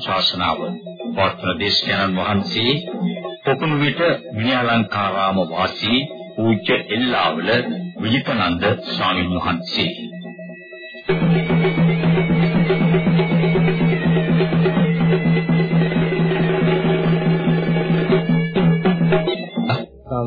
ශාසනාව පවත්වන දේශකයන්න් වහන්සේ පොකුණු විට විනයාලංකාරාම වාසී පූජ්‍ය එල්ලාවල විජිතනන්ද ස්වාමීන් වහන්සේ.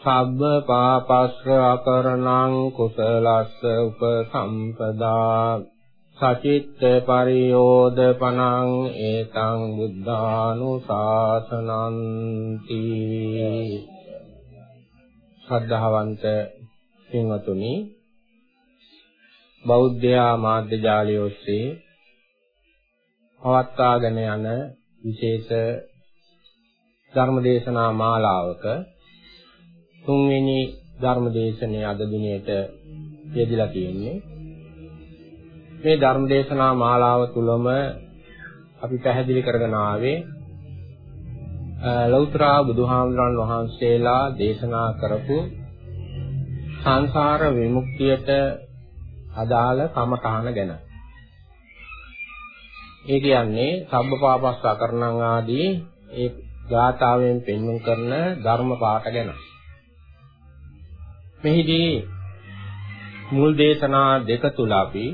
සබ්බ පාපස්ස අකරණං කුසලස්ස උපසම්පදා සචිත්ත පරියෝදපනං ඒතං බුද්ධානුශාසනන්ති. ශ්‍රද්ධාවන්ත පින්වතුනි බෞද්ධ මාධ්‍ය ජාලය ඔස්සේ පවත්වාගෙන යන විශේෂ ධර්මදේශනා මාලාවක තුන්වෙනි ධර්මදේශනයේ අද දිනේට යෙදලා තියෙන්නේ මේ ධර්ම දේශනා මාලාව තුලම අපි පැහැදිලි කරගෙන ආවේ ලෞතර බුදුහාමුදුරන් වහන්සේලා දේශනා කරපු සංසාර විමුක්තියට අදාළ කමඨාන ගැන. ඒ කියන්නේ සබ්බපාපස්ස අකරණං ආදී ඒ ගාථාවෙන් පෙන්වුම් කරන ධර්ම පාඨ ගැන. මෙහිදී මුල් දේශනා දෙක තුල අපි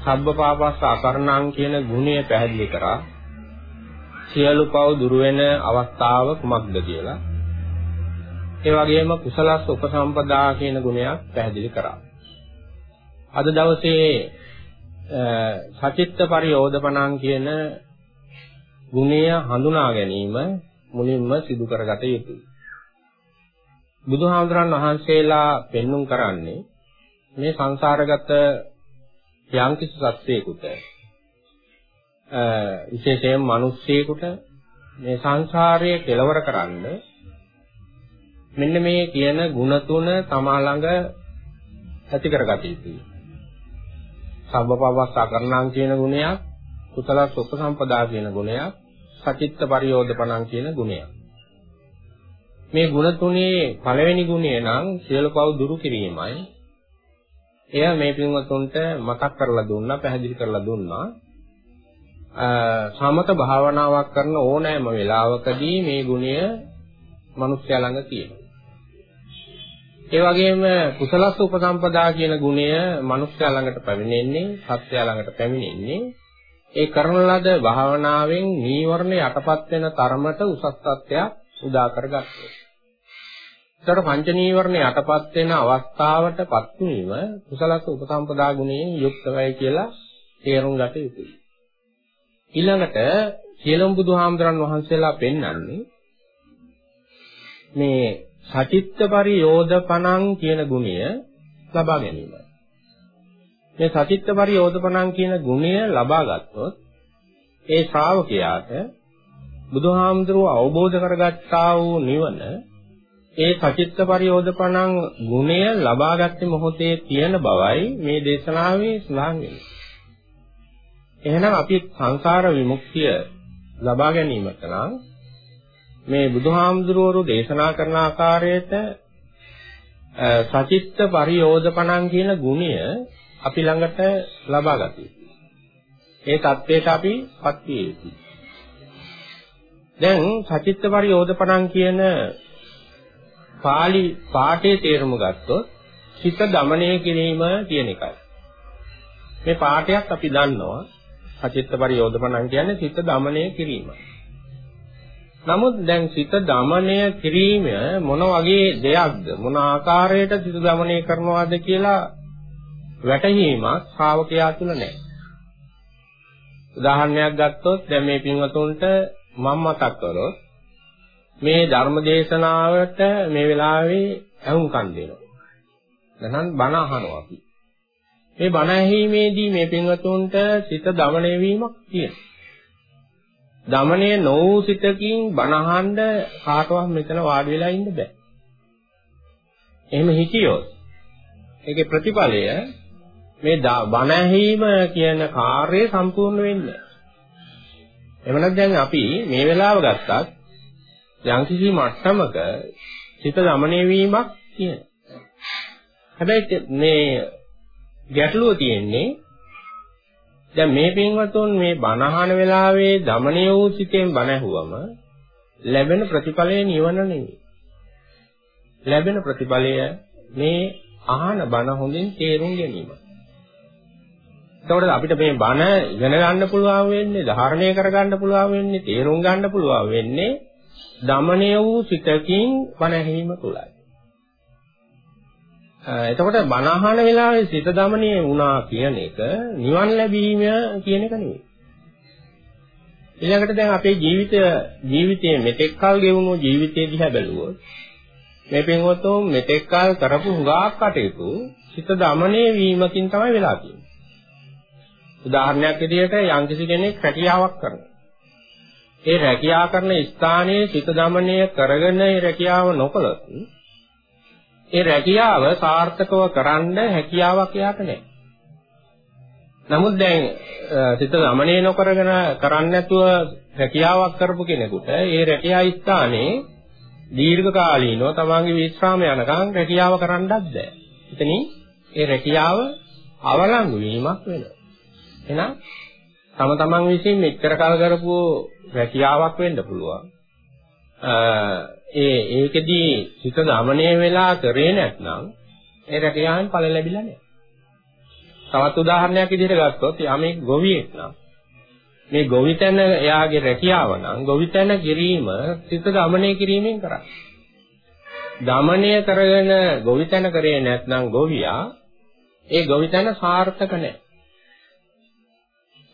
සබ්බපාපස්ස අකරණං කියන ගුණය පැහැදිලි කරා. සියලු පව් දුර වෙන අවස්ථාව කුමක්ද කියලා. ඒ වගේම කුසලස් උපසම්පදා කියන ගුණයක් පැහැදිලි කරා. අද දවසේ සචිත්ත පරියෝධපණං කියන ගුණය හඳුනා ගැනීම මුලින්ම සිදු කරගත යුතුයි. බුදුහාමුදුරන් වහන්සේලා පෙන්눔 කරන්නේ මේ සංසාරගත යම්කිසි සත්වයකට අ විශේෂයෙන් මිනිස්සෙකුට මේ සංසාරය කෙලවර කරන්න මෙන්න මේ කියන ಗುಣ තුන තමා ළඟ ඇති කරගත යුතුයි. සම්බපවස්ස කරණම් කියන ගුණයක්, කුසල සුප්ප සම්පදා කියන ගුණයක්, සචිත්ත පරියෝධපණම් කියන ගුණයක්. මේ ගුණ තුනේ පළවෙනි ගුණය නම් සියලු පව් දුරු කිරීමයි එයා මේ පින්වතුන්ට මතක් කරලා දුන්නා පැහැදිලි කරලා දුන්නා සමත භාවනාවක් කරන ඕනෑම වෙලාවකදී මේ ගුණය මිනිස්යා ළඟ තියෙනවා. ඒ වගේම කුසලස්ස උපසම්පදා කියන ගුණය මිනිස්යා ළඟට පැමිණෙන්නේ සත්‍යය ළඟට පැමිණෙන්නේ ඒ කරන ලද භාවනාවෙන් නීවරණ යටපත් වෙන තරමට උසස් තත්ත්වයක් උදා කරගත්තා. ඒතර පංච නීවරණ යටපත් වෙන අවස්ථාවටපත් වීම කුසලස උපසම්පදා ගුණයෙන් යුක්තවයි කියලා තේරුම් ගත යුතුයි. ඊළඟට සියලුම බුදුහාමුදුරන් වහන්සේලා පෙන්වන්නේ මේ සචිත්ත පරියෝධපණං කියන ගුණය ලබා ගැනීමයි. මේ සචිත්ත පරියෝධපණං කියන ගුණය ලබා ගත්තොත් ඒ ශ්‍රාවකයාට බුදුහාමුදුරුව අවබෝධ කරගත්තා වූ නිවන ඒ සචිත්ත පරියෝධපණං ගුණය ලබාගත් මොහොතේ තියෙන බවයි මේ දේශනාවේ සඳහන් වෙන්නේ. එහෙනම් අපි සංසාර විමුක්තිය ලබා ගැනීමට නම් මේ බුදුහාමුදුරුවෝ දේශනා කරන ආකාරයට සචිත්ත පරියෝධපණං කියන ගුණය අපි ළඟට ලබා ගත යුතුයි. ඒ தත්ත්වයට අපිපත් විය යුතුයි. දැන් සචිත්ත පරියෝධපණං කියන pāli පාඨයේ තේරුම ගත්තොත් හිත দমনය කිරීම කියන එකයි. මේ පාඨයත් අපි දන්නවා අචිත්ත පරියෝධපණන් කියන්නේ හිත দমনය කිරීම. නමුත් දැන් හිත দমনය කිරීම මොන වගේ දෙයක්ද මොන ආකාරයට හිත দমনය කරනවාද කියලා වැටහීමක් ශ්‍රාවකයා තුල නැහැ. උදාහරණයක් ගත්තොත් දැන් මේ පින්වතුන්ට මම මතක් කළොත් මේ ධර්ම දේශනාවට මේ වෙලාවේ ඇහුම්කන් දෙනවා. නැත්නම් බණ අහනවා අපි. මේ බණ ඇහිීමේදී මේ පින්වතුන්ට සිත දමණය වීමක් තියෙනවා. දමණය නොවූ සිතකින් බණ අහන්න කාටවත් මෙතන වාඩි වෙලා ඉන්න බෑ. එහෙම හිතියොත් ඒකේ ප්‍රතිඵලය මේ බණ ඇහිීම කියන කාර්යය සම්පූර්ණ වෙන්නේ නැහැ. එවනම් දැන් අපි මේ වෙලාව ගත්තත් යම්කිසි මට්ටමක චිත দমনය වීමක් කියන. හැබැයි මේ ගැටලුව තියෙන්නේ දැන් මේ පින්වතුන් මේ බණහන වෙලාවේ দমনය වූ සිතෙන් බණහුවම ලැබෙන ප්‍රතිඵලය නිවන නෙවෙයි. ලැබෙන ප්‍රතිඵලය මේ අහන බණ හොඳින් තේරුම් ගැනීම. එතකොට අපිට මේ බණ ඉගෙන ගන්න පුළුවන් වෙන්නේ, ධාරණය කර ගන්න පුළුවන් වෙන්නේ, තේරුම් ගන්න පුළුවන් වෙන්නේ දමණය වූ සිතකින් බණ ඇහිීම තුලයි. එතකොට බණ අහන වෙලාවේ සිත දමණය වුණා කියන එක නිවන් ලැබීම කියන එක නෙවෙයි. ඊළඟට දැන් අපේ ජීවිතය ජීවිතයේ මෙතෙක් කල් ගෙවුණු ජීවිතය දිහා බැලුවොත් මේ පින්වත්ෝ මෙතෙක් කල් කරපු හුඟක් කටයුතු සිත දමණය වීමකින් තමයි වෙලා තියෙන්නේ. උදාහරණයක් විදිහට යම්කිසි කෙනෙක් රැකියාවක් කරනවා. ඒ රැකියාව කරන ස්ථානයේ සිත දමනය කරගෙන ඒ රැකියාව නොකළොත් ඒ රැකියාව සාර්ථකව කරන්න හැකියාවක් එයාට නැහැ. නමුත් දැන් සිත දමනය නොකරගෙන කරන්නේ නැතුව රැකියාවක් කරපු කෙනෙකුට ඒ රැකියා ස්ථානයේ දීර්ඝ කාලීනව තමන්ගේ විශ්‍රාම යනකම් රැකියාව කරන්නත් බෑ. එතනින් ඒ රැකියාව අවලංගු වීමක් වෙනවා. එහෙනම් තම තමන් විසින් මෙච්චර කල් කරපු රැකියාවක් වෙන්න පුළුවන්. ඒ ඒකෙදී හිත දමණය වෙලා කරේ නැත්නම් ඒ රැකියාවෙන් ඵල ලැබිලා නැහැ. තවත් උදාහරණයක් විදිහට ගත්තොත් යමෙක් ගොවියෙක් නම් මේ ගොවිතැන එයාගේ රැකියාව නම් ගොවිතැන කිරීම සිත දමණය කිරීමෙන් කරන්නේ. දමණය කරගෙන ගොවිතැන කරේ නැත්නම් ගොවියා ඒ ගොවිතැන සාර්ථක නැහැ.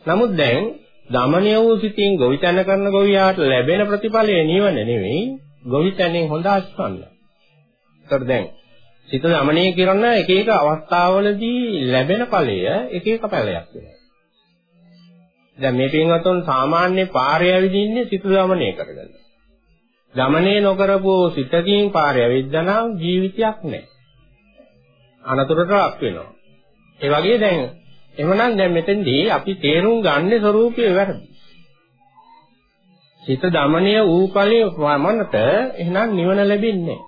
නමුත් දැන් දමණය වූ සිතින් ගොවිතැන කරන ගොවියාට ලැබෙන ප්‍රතිඵලය නිවන නෙවෙයි ගොවිතැනෙන් හොඳ අස්පන්න. ඒතර දැන් සිත දමණය කරන එක එක අවස්ථාවලදී ලැබෙන ඵලය එක එක ඵලයක් වෙනවා. දැන් මේ පින්වතුන් සාමාන්‍ය පාරය ඇවිදින්නේ සිත දමණය කරගෙන. දමණය නොකරපු සිතකින් පාරය ඇවිද්දනම් ජීවිතයක් නැහැ. අනතුරට ලක් වෙනවා. ඒ වගේ දැන් එහෙමනම් දැන් මෙතෙන්දී අපි තේරුම් ගන්න ස්වરૂපය වැරදි. සිත දමණය වූ ඵලයේ වමනට එහෙනම් නිවන ලැබෙන්නේ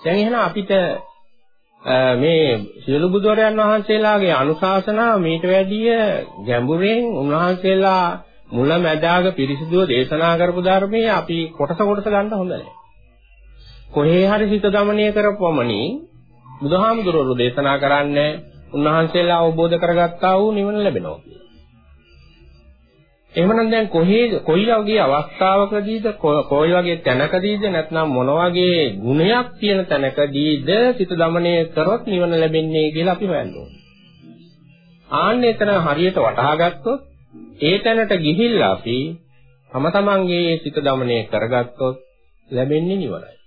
දැන් එහෙනම් අපිට මේ සියලු බුදුරයන් වහන්සේලාගේ අනුශාසනා මීට වැඩිය ගැඹුරින් උන්වහන්සේලා මුල මැදාග පිරිසිදුව දේශනා කරපු ධර්මයේ අපි කොටස කොටස ගන්න හොඳ නැහැ. කොහේ හරි සිත දමණය කරපොමණින් බුදුහාමුදුරුවෝ දේශනා කරන්නේ උන්වහන්සේලා අවබෝධ කරගත්තා වූ නිවන ලැබෙනවා කියලා. එහෙමනම් දැන් කොහේ කොයි වගේ අවස්ථාවකදීද කොයි වගේ තැනකදීද නැත්නම් මොන වගේ ගුණයක් තියෙන තැනකදීද සිත দমনය කරොත් නිවන ලැබෙන්නේ කියලා අපි හොයන්න ඕනේ. ආන්න එතන හරියට වටහා ගත්තොත් ඒ තැනට ගිහිල්ලා අපි තම තමන්ගේ සිත দমনය කරගත්තොත් ලැබෙන්නේ නිවනයි.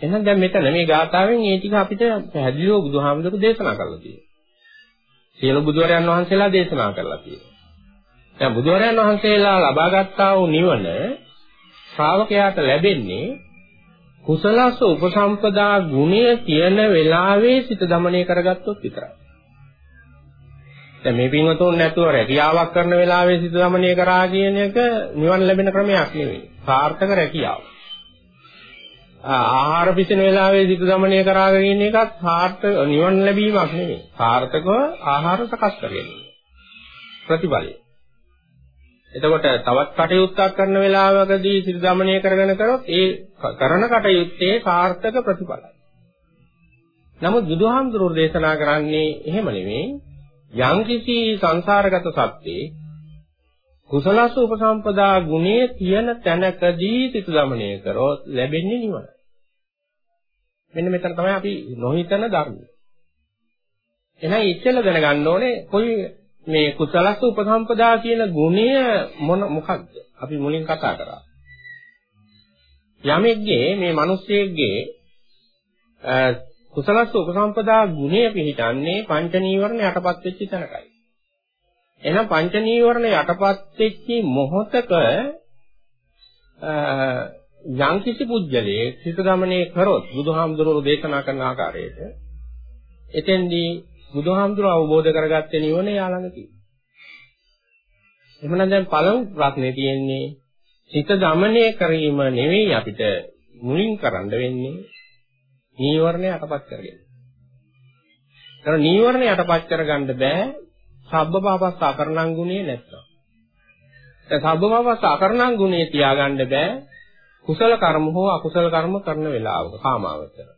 එහෙනම් දැන් මෙතන මේ ගාථාවෙන් ඒ ටික අපිට පැහැදිලිව බුදුහාමුදුරු දේශනා කරලා තියෙනවා. සියලු බුදුරයන් වහන්සේලා දේශනා කරලා තියෙනවා. දැන් බුදුරයන් වහන්සේලා ලබා ගත්තා වූ නිවන ශ්‍රාවකයාට ලැබෙන්නේ කුසලස උපසම්පදා ගුණය කියන වෙලාවේ සිත দমনය කරගත්තොත් විතරයි. දැන් මේ පින්වතුන් නැතුව රැකියාවක් කරන වෙලාවේ සිත দমনය කරා කියන එක නිවන ලැබෙන ක්‍රමයක් නෙවෙයි. සාර්ථක රැකියාවක්. ආහාර පිසින වේලාවේ සිත দমনය කරගෙන ඉන්න එකත් සාර්ථක නිවන් ලැබීමක් නෙමෙයි. සාර්ථකව ආහාර සකස් කරගන්න. ප්‍රතිඵලය. එතකොට තවත් කටයුත්තක් කරන වේලාවකදී සිත দমনය කරගෙන කරොත් ඒ කරන කටයුත්තේ සාර්ථක ප්‍රතිඵලයි. නමුත් බුදුහාමුදුරුවෝ දේශනා කරන්නේ එහෙම නෙමෙයි. යම්කිසි සංසාරගත සත්‍යේ කුසලස උපසම්පදා ගුණයේ තියෙන තැනකදී සිත দমনය කරොත් ලැබෙන්නේ නිවන. මෙන්න මෙතන තමයි අපි නොහිතන ධර්මය. එහෙනම් ඉස්සෙල්ලා දැනගන්න ඕනේ කොයි මේ කුසලස්ස උපසම්පදා කියන ගුණය මොන මොකක්ද? අපි මුලින් කතා කරා. යමෙක්ගේ මේ මිනිස්සෙක්ගේ කුසලස්ස උපසම්පදා ගුණය පිළිටන්නේ පංච නීවරණ යටපත් වෙච්ච තැනකයි. එහෙනම් පංච නීවරණ යටපත් වෙච්ච මොහොතක යම් කිසි පුජ්‍යලයේ සිත ගමනේ කරොත් බුදුහාමුදුරුවෝ දේශනා කරන ආකාරයට එතෙන්දී බුදුහාමුදුරුවෝ අවබෝධ කරගත්තේ නිවන යාළඟ තියෙනවා. එහෙනම් දැන් පළමු ප්‍රශ්නේ තියෙන්නේ සිත දමනය කිරීම නෙවෙයි අපිට මුලින් කරන්න වෙන්නේ නීවරණ යටපත් කරගෙන. ඒතර නීවරණ යටපත් කරගන්න බෑ සබ්බපාපස්ස අකරණං ගුණේ නැත්තම්. දැන් සබ්බපාපස්ස අකරණං ගුණේ තියාගන්න බෑ කුසල කර්ම හෝ අකුසල කර්ම කරන වෙලාවක කාමාවචර.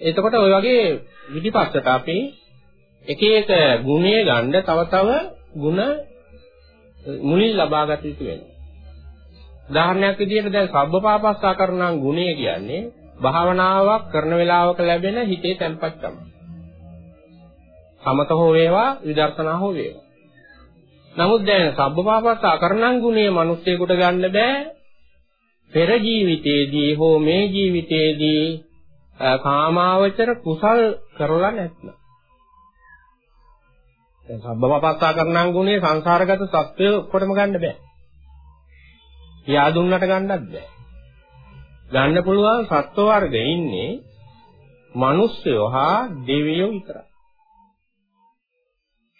එතකොට ওই වගේ විදිපස්සට අපි එක එක ගුණය ගන්න තව තව ಗುಣ මුලින් ලබා ගත යුතු වෙනවා. උදාහරණයක් විදිහට දැන් සබ්බපාපස්සා කරණං ගුණය කියන්නේ භාවනාවක් කරන වෙලාවක ලැබෙන හිතේ තැම්පත්කම. සමත හෝ වේවා විදර්ශනා හෝ වේවා. නමුත් දැන් සබ්බපාපස්සා කරණං ගුණය මිනිස්සෙකුට ගන්න බෑ. පෙර ජීවිතයේදී හෝ මේ ජීවිතයේදී කාමාවචර කුසල් කරලා නැත්නම් දැන් සබ්බපපස්සා කරණං ගුණේ සංසාරගත සත්වය ඔක්කොටම ගන්න බෑ. කියා දුන්නට ගන්නත් බෑ. ගන්න පුළුවන් සත්ව වර්ග ඉන්නේ මිනිස්සයෝ හා දෙවියෝ විතරයි.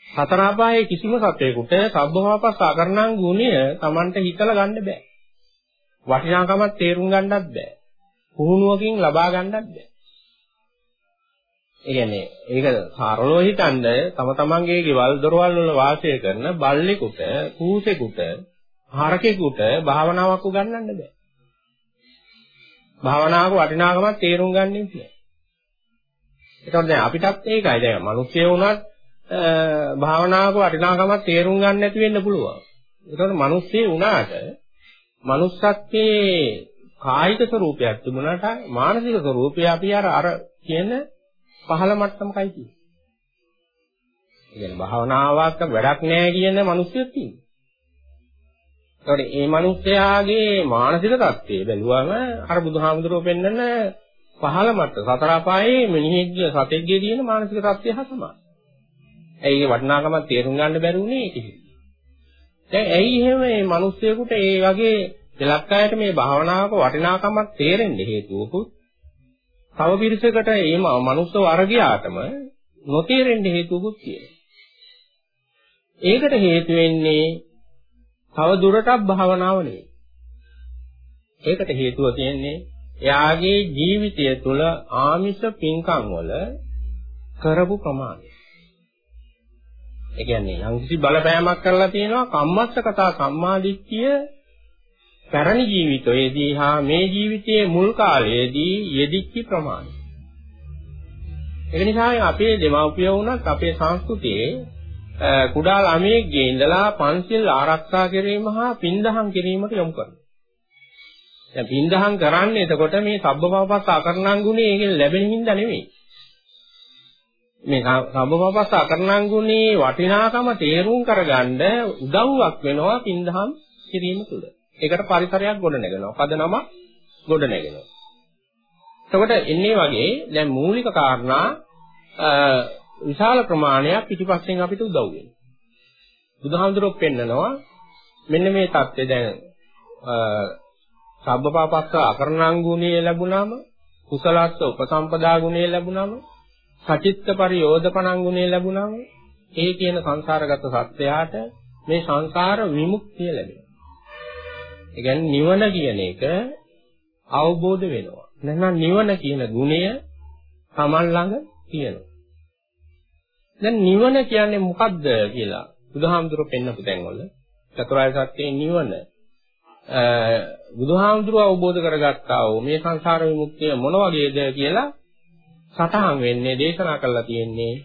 හතර අපායේ කිසිම සත්වයකට සබ්බපපස්සා කරණං ගුණය Tamanට හිතලා ගන්න බෑ. වටිනාකමක් තේරුම් ගන්නත් බෑ. පුහුණුවකින් ලබා ගන්නත් බෑ. ඒ කියන්නේ ඒක සරලව හිතන්න තම තමන්ගේ ගෙවල් දොරවල් වල වාසය කරන බල්ලෙකුට, කූසෙකුට, හරකෙකුට භාවනාවක් උගන්වන්න බෑ. භාවනාවක වටිනාකමක් තේරුම් ගන්න ඉන්නේ. ඒතකොට දැන් අපිටත් ඒකයි දැන් මිනිස්සු වුණත් භාවනාවක වටිනාකමක් තේරුම් ගන්න නැති වෙන්න පුළුවන්. ඒතකොට මිනිස්සු වුණාට මනුස්සත්වයේ කායික ස්වરૂපයක් තිබුණාට මානසික ස්වરૂපය අපි අර අර කියන පහළ මට්ටමකයි තියෙන්නේ. ඒ කියන්නේ භාවනාවක් වැඩක් නැහැ කියන මිනිස්සුත් තියෙනවා. ඒතකොට මේ මිනිස්යාගේ මානසික தත්ත්වය බැලුවම අර බුදුහාමුදුරුවෝ පෙන්නන පහළ මට්ට සතර අපායේ මිනිහෙක්ගේ සතෙක්ගේ තියෙන මානසික தත්ත්වය හා සමානයි. ඒ වටිනාකම තේරුම් ගන්න බැරි වුණේ ඒක. දැන් ඇයි එහෙම මේ මිනිස්සුයෙකුට ඒ වගේ දෙලක් අයට මේ භාවනාවක වටිනාකමක් තේරෙන්න හේතුවකුත් තව පිරිසකට මේ මනුස්ස වර්ගයාටම නොතේරෙන්න හේතුකුත් තියෙනවා. ඒකට හේතු වෙන්නේ තව දුරටත් භාවනාව නෙවෙයි. ඒකට හේතුව තියෙන්නේ එයාගේ ජීවිතය තුළ ආමිෂ පින්කම් වල කරපු ප්‍රමාණය. ඒ කියන්නේ යම්කිසි බලපෑමක් කරලා තියෙනවා කම්මස්සකතා සම්මාදිට්ඨිය පැරණි ජීවිතයේදී හා මේ ජීවිතයේ මුල් කාලයේදී යෙදිච්ච ප්‍රමාණය. ඒ නිසා අපේ දෙමව්පියෝ වුණත් අපේ සංස්කෘතියේ කුඩා ළමයෙක්ගේ ඉඳලා පන්සිල් ආරක්ෂා කිරීම හා පින්දහම් කිරීමට යොමු කරනවා. දැන් පින්දහම් කරන්නේ එතකොට මේ සබ්බපාපස්ස අකරණං ගුණේ ඒකෙන් ලැබෙන හින්දා නෙවෙයි. මේ සබ්බපාපස්ස අකරණං ගුණේ වටිනාකම තේරුම් කරගන්න උදව්වක් වෙනවා පින්දහම් කිරීම තුළ. ඒකට පරිසරයක් ගොඩ නැගෙනවා. පදනම ගොඩ නැගෙනවා. එතකොට එන්නේ වගේ දැන් මූලික කාරණා විශාල ප්‍රමාණයක් පිටිපස්සෙන් අපිට උදව් වෙනවා. බුදුහාමුදුරුවෝ පෙන්නනවා මෙන්න මේ தත්ත්වය දැන් සබ්බපාපස්ස අකරණං ගුණය ලැබුණාම කුසලස්ස උපසම්පදා ගුණය ලැබුණාම සචිත්ත පරියෝධපණං ගුණය ලැබුණාම ඒ කියන සංසාරගත සත්‍යයට මේ සංසාර විමුක්තිය ලැබෙනවා. ඒ කියන්නේ නිවන කියන එක අවබෝධ වෙනවා. නැත්නම් නිවන කියන ගුණය Taman ළඟ තියෙනවා. දැන් නිවන කියන්නේ මොකද්ද කියලා බුදුහාමුදුරුවෝ පෙන්නපු තැන්වල චතුරාර්ය සත්‍යයේ නිවන බුදුහාමුදුරුව අවබෝධ කරගත්තා වූ මේ සංසාර විමුක්තිය මොන වගේද කියලා සටහන් වෙන්නේ දේශනා කරලා තියෙන්නේ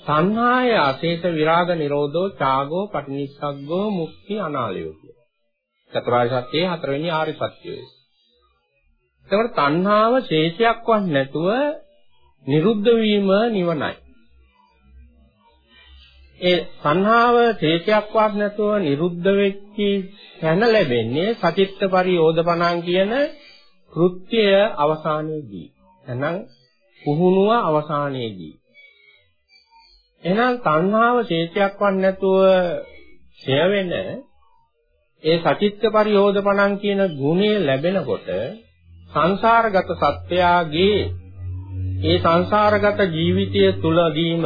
සංහාය අශේෂ විරාග නිරෝධෝ ඡාගෝ පටිනිස්සග්ගෝ මුක්ති අනාලයෝ කියලා. චතුරාර්ය සත්‍යයේ හතරවෙනි ආර්ය සත්‍යය. එතකොට තණ්හාව ශේෂයක්වත් නැතුව නිරුද්ධ වීම නිවනයි. ඒ සංහාව ශේෂයක්වත් නැතුව නිරුද්ධ වෙච්චි තැන ලැබෙන්නේ සචිත්ත පරියෝධපණං කියන කෘත්‍යය අවසානයේදී. එහෙනම් පුහුණුව අවසානයේදී. එහෙනම් සංහාව ශේෂයක්වත් නැතුව ඡය වෙන ඒ සචිත්ත පරියෝධපණං කියන ගුණය ලැබෙනකොට සංසාරගත සත්‍යයගේ ඒ සංසාරගත ජීවිතය තුලදීම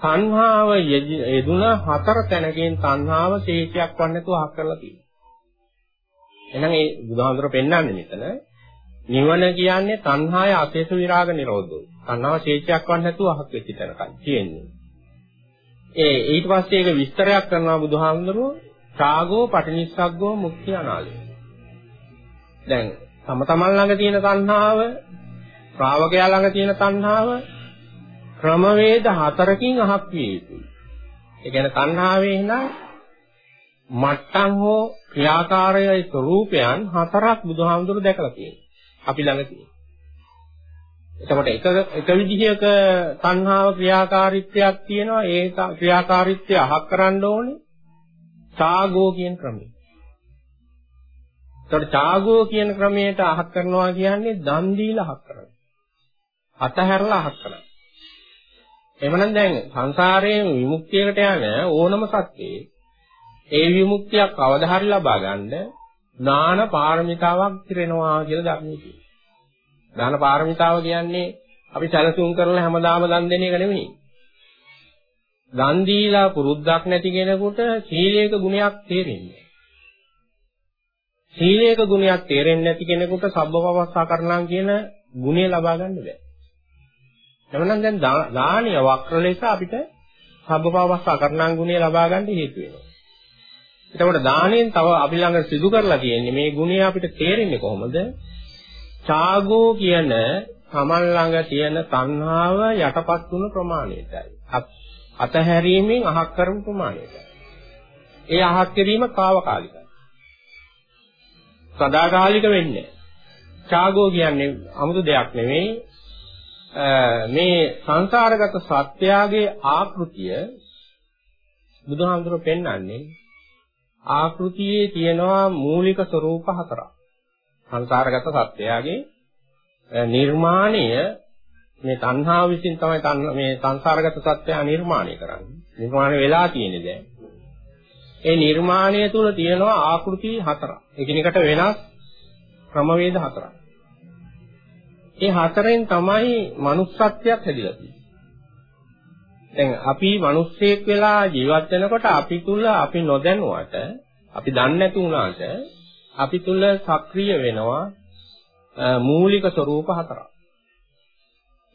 තණ්හාව යෙදුන හතර තැනකින් තණ්හාව ශේෂයක් වන්නේතු අහක් කරලා තියෙනවා. එහෙනම් ඒ බුදුහාමුදුර පෙන්වන්නේ මෙතන නිවන කියන්නේ තණ්හාය අශේෂ විරාග නිරෝධෝ. තණ්හාව ශේෂයක් වන්නේතු අහක් වෙච්ච තැනකයි තියෙන්නේ. ඒ ඊට පස්සේ ඒක විස්තරයක් කරනවා බුදුහාමුදුරුවෝ ඡාගෝ පටිනිස්සග්ගෝ මුක්ති අනාලය. දැන් තම තමන් ළඟ තියෙන තණ්හාව, ශ්‍රාවකයා ළඟ තියෙන තණ්හාව ක්‍රමවේද හතරකින් අහක් විය යුතුයි. ඒ කියන්නේ තණ්හාවේ නම් මට්ටම් හෝ ක්‍රියාකාරයේ ස්වરૂපයන් හතරක් බුදුහාමුදුරු දැකලා තියෙනවා. අපි ළඟ තියෙනවා. එතකොට එක එක විදිහක තණ්හාව ක්‍රියාකාරීත්වයක් තියෙනවා. ඒ ක්‍රියාකාරීත්වය අහක් කරන්න ඕනේ. ඡාගෝ කියන ක්‍රමය. එතකොට ඡාගෝ කියන ක්‍රමයට අහක් කරනවා කියන්නේ දන් දීලා අහක් කරනවා. අතහැරලා අහක් කරනවා. එමනම් දැන් සංසාරයෙන් විමුක්තියකට යන ඕනම සත්‍යයේ ඒ විමුක්තියක් කවදා හරි ලබා ගන්න දාන පාරමිතාවක් පිරෙනවා කියලා ධර්මයේ කියනවා. දාන පාරමිතාව කියන්නේ අපි සැලසුම් කරලා හැමදාම දන් දෙන එක නෙමෙයි. දන් දීලා පුරුද්දක් නැති කෙනෙකුට සීලේක ගුණයක් තේරෙන්නේ සීලේක ගුණයක් තේරෙන්නේ නැති කෙනෙකුට සබ්බපවස්සා කරණම් කියන ගුණය ලබා ගන්න බෑ. එවනම් දැන් දානීය වක්‍ර ලෙස අපිට සබ්බපාවස්සා කරණම් ගුණය ලබා ගන්න හේතු වෙනවා. එතකොට දාණයෙන් තව අපි ළඟ සිදු කරලා තියෙන්නේ මේ ගුණය අපිට තේරෙන්නේ කොහොමද? ඡාගෝ කියන තමන් ළඟ තියෙන තණ්හාව යටපත් වුණු ප්‍රමාණයටයි. අතහැරීමෙන් අහක් කරපු ප්‍රමාණයටයි. ඒ අහක් කිරීම කාවකාලිකයි. සදාකාලික වෙන්නේ ඡාගෝ කියන්නේ 아무තු දෙයක් නෙවෙයි. මේ සංසාරගත සත්‍යයේ ආකෘතිය බුදුහාමුදුරුවෝ පෙන්වන්නේ ආකෘතියේ තියෙනවා මූලික ස්වરૂප හතරක්. සංසාරගත සත්‍යයේ නිර්මාණය මේ තණ්හාව විසින් තමයි මේ සංසාරගත සත්‍යය නිර්මාණය කරන්නේ. නිර්මාණය වෙලා තියෙන්නේ දැන්. ඒ නිර්මාණය තුල තියෙනවා ආකෘති හතරක්. එකිනෙකට වෙනස් ක්‍රමවේද හතරක්. ඒ හතරෙන් තමයි manussත්වයක් හැදිලා තියෙන්නේ. දැන් අපි මිනිස්සෙක් වෙලා ජීවත් වෙනකොට අපි තුල අපි නොදැනුවට අපි දන්නේ නැති වුණාට අපි තුල සක්‍රිය වෙනවා මූලික ස්වરૂප හතරක්.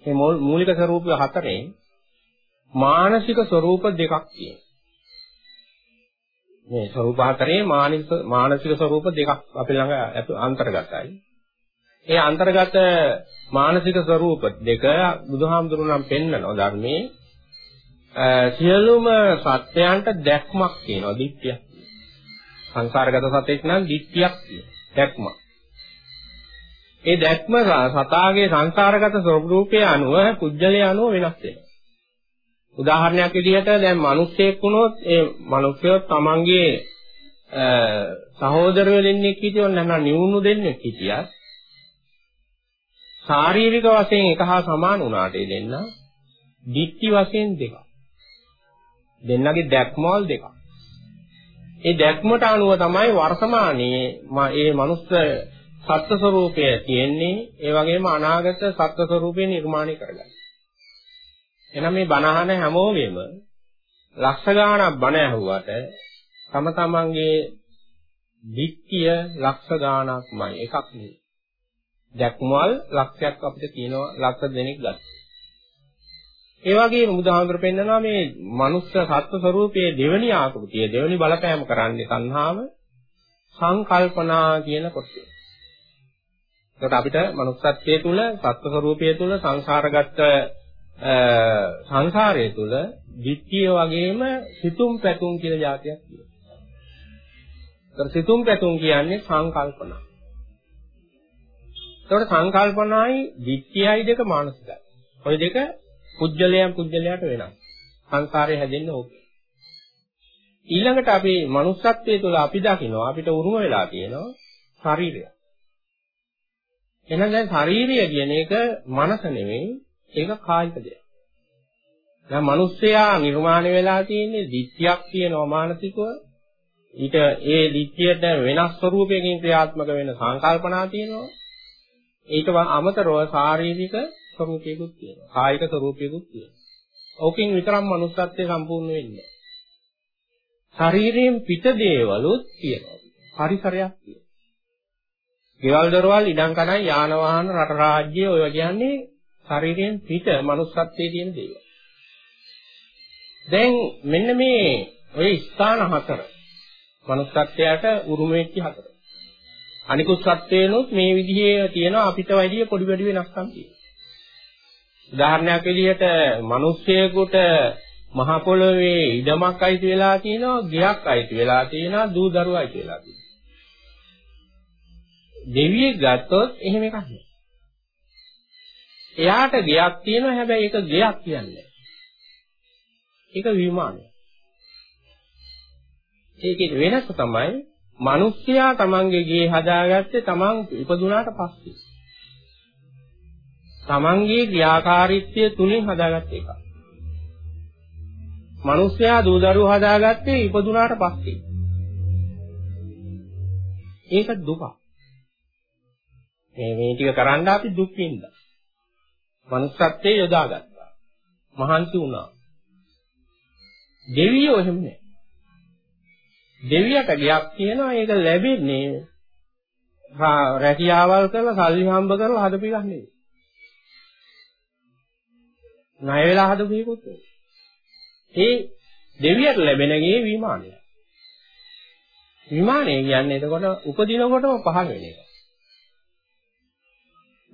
මේ මූලික ස්වરૂප හතරෙන් මානසික ස්වરૂප දෙකක් තියෙනවා. මේ ස්වરૂප හතරේ මානසික මානසික ස්වરૂප දෙකක් අපි ළඟ අන්තර්ගතයි. ඒ අන්තර්ගත මානසික ස්වરૂප දෙක බුදුහාමුදුරුවෝ නම් පෙන්වනවා ධර්මයේ සියලුම සත්‍යයන්ට දැක්මක් තියෙනවා දිට්ඨියක්. සංසාරගත සත්‍යෙක් නම් දිට්ඨියක් දැක්මක්. ඒ දැක්ම සතාගේ සංසාරගත ස්වરૂපයේ අනුව කුජලයේ අනුව වෙනස් වෙනවා. උදාහරණයක් විදිහට දැන් මිනිස්සෙක් වුණොත් ඒ මිනිස්සයෝ තමන්ගේ සහෝදරයෝ දෙන්නෙක් හිටියොත් නැත්නම් නිවුණු දෙන්නෙක් හිටියත් ශාරීරික වශයෙන් එක හා සමාන වුණාට ඒ දෙන්න දික්ටි වශයෙන් දෙකක්. දෙන්නගේ දැක්මවල දෙකක්. ඒ දැක්මට අනුව තමයි වර්තමානයේ මේ මනුස්ස සත්ත්ව ස්වરૂපය තියෙන්නේ ඒ වගේම අනාගත සත්ත්ව ස්වરૂපය නිර්මාණය කරගන්න. එහෙනම් මේ බණහන හැමෝගෙම ලක්ෂ ගාණක් බණ ඇහුවට තම තමන්ගේ දික්තිය ලක්ෂ ගාණක්මයි එකක් නෙවෙයි. දැක්මවල ලක්ෂයක් අපිට තියෙනවා ලක්ෂ දෙනෙක් ගන්න. ඒ වගේම බුදුහාමුදුරු පෙන්නනවා මේ මනුස්ස සත්ව ස්වરૂපයේ දෙවනි ආකෘතිය දෙවනි බලපෑම කරන්නේ සංහාව සංකල්පනා කියන කොටස. එතකොට අපිට මනුස්සත්වයේ තුල සත්ව ස්වરૂපයේ තුල සංසාරගත සංසාරයේ තුල ධිට්ඨිය වගේම සිතුම් පැතුම් කියන જાතියක් තියෙනවා. ඒතර සිතුම් පැතුම් කියන්නේ සංකල්පනා. එතකොට සංකල්පනායි ධිට්ඨියයි දෙක මානසිකයි. ඔය දෙක පුජ්‍යලයන් පුජ්‍යලයට වෙනස්. සංසාරේ හැදෙන්නේ ඕක. ඊළඟට අපි manussත්වයේ තුල අපි දකිනවා අපිට උරුම වෙලා තියෙනවා ශරීරය. එහෙනම් දැන් ශාරීරිය කියන එක මනස නෙවෙයි ඒක කායික දෙයක්. දැන් මිනිස්සයා නිර්මාණය වෙලා තියෙන්නේ දිට්ඨියක් තියෙනවා මානසිකව. ඊට ඒ දිට්ඨියට වෙනස් ස්වරූපයකින් ක්‍රියාත්මක වෙන සංකල්පනා තියෙනවා. ඊට අමතරව ශාරීරික ස්වરૂපයකුත් තියෙනවා. කායික ස්වરૂපයකුත් තියෙනවා. ඕකෙන් විතරක් manussත්වයේ සම්පූර්ණ වෙන්නේ. ශරීරයෙන් පිට දේවලුත් තියෙනවා. පරිසරයක් තියෙනවා. ගෙවල් දොරවල් ඉඩම් කණන් යාන වාහන රට රාජ්‍ය ඔය කියන්නේ ශරීරයෙන් පිට manussත්වයේ තියෙන දේවල්. දැන් මෙන්න මේ ඔය ස්ථාන හතර manussත්වයට උරුම වෙච්ච හතර. අනිකුත් සත්වේනොත් මේ විදිහේ තියෙන අපිට වැඩිය පොඩි පොඩි වෙනස්කම් තියෙනවා. උදාහරණයක් විදිහට මිනිස්සෙකුට මහ පොළොවේ ඉඩමක් අයිති වෙලා තියෙනවා, ගයක් අයිති වෙලා තියෙනවා, දූ දරුවා අයිති වෙලා තියෙනවා. දෙවියෙක් ගත්තොත් එහෙම එකක් නෑ. එයාට ගයක් තියෙනවා හැබැයි ඒක ගයක් කියන්නේ ඒක විමානය. ඒකේ වෙනස තමයි මිනිස්සයා තමන්ගේ ගේ හදාගත්තේ තමන් ඉපදුනාට පස්සේ. තමන්ගේ ක්‍රියාකාරීත්වය තුලින් හදාගත්ත එක. මිනිස්සයා දූ දරුවෝ හදාගත්තේ ඉපදුනාට පස්සේ. ඒක දුකක්. මේ මේ ටික කරන්න අපි දුක් විඳා. මනුස්සත්වයේ යොදාගත්තා. මහන්සි වුණා. දෙවියෝ එහෙම නෑ. දෙවියට ගයක් තියෙනවා ඒක ලැබෙන්නේ රැකියාවල් කරලා සල්ලි හම්බ කරලා හදපු එකක් නෙවෙයි. ණය වෙලා හදපු එකකුත් ඒ දෙවියට ලැබෙන ගේ විමානය. විමානය කියන්නේ එතකොට උපදිනකොටම පහළ වෙන එක.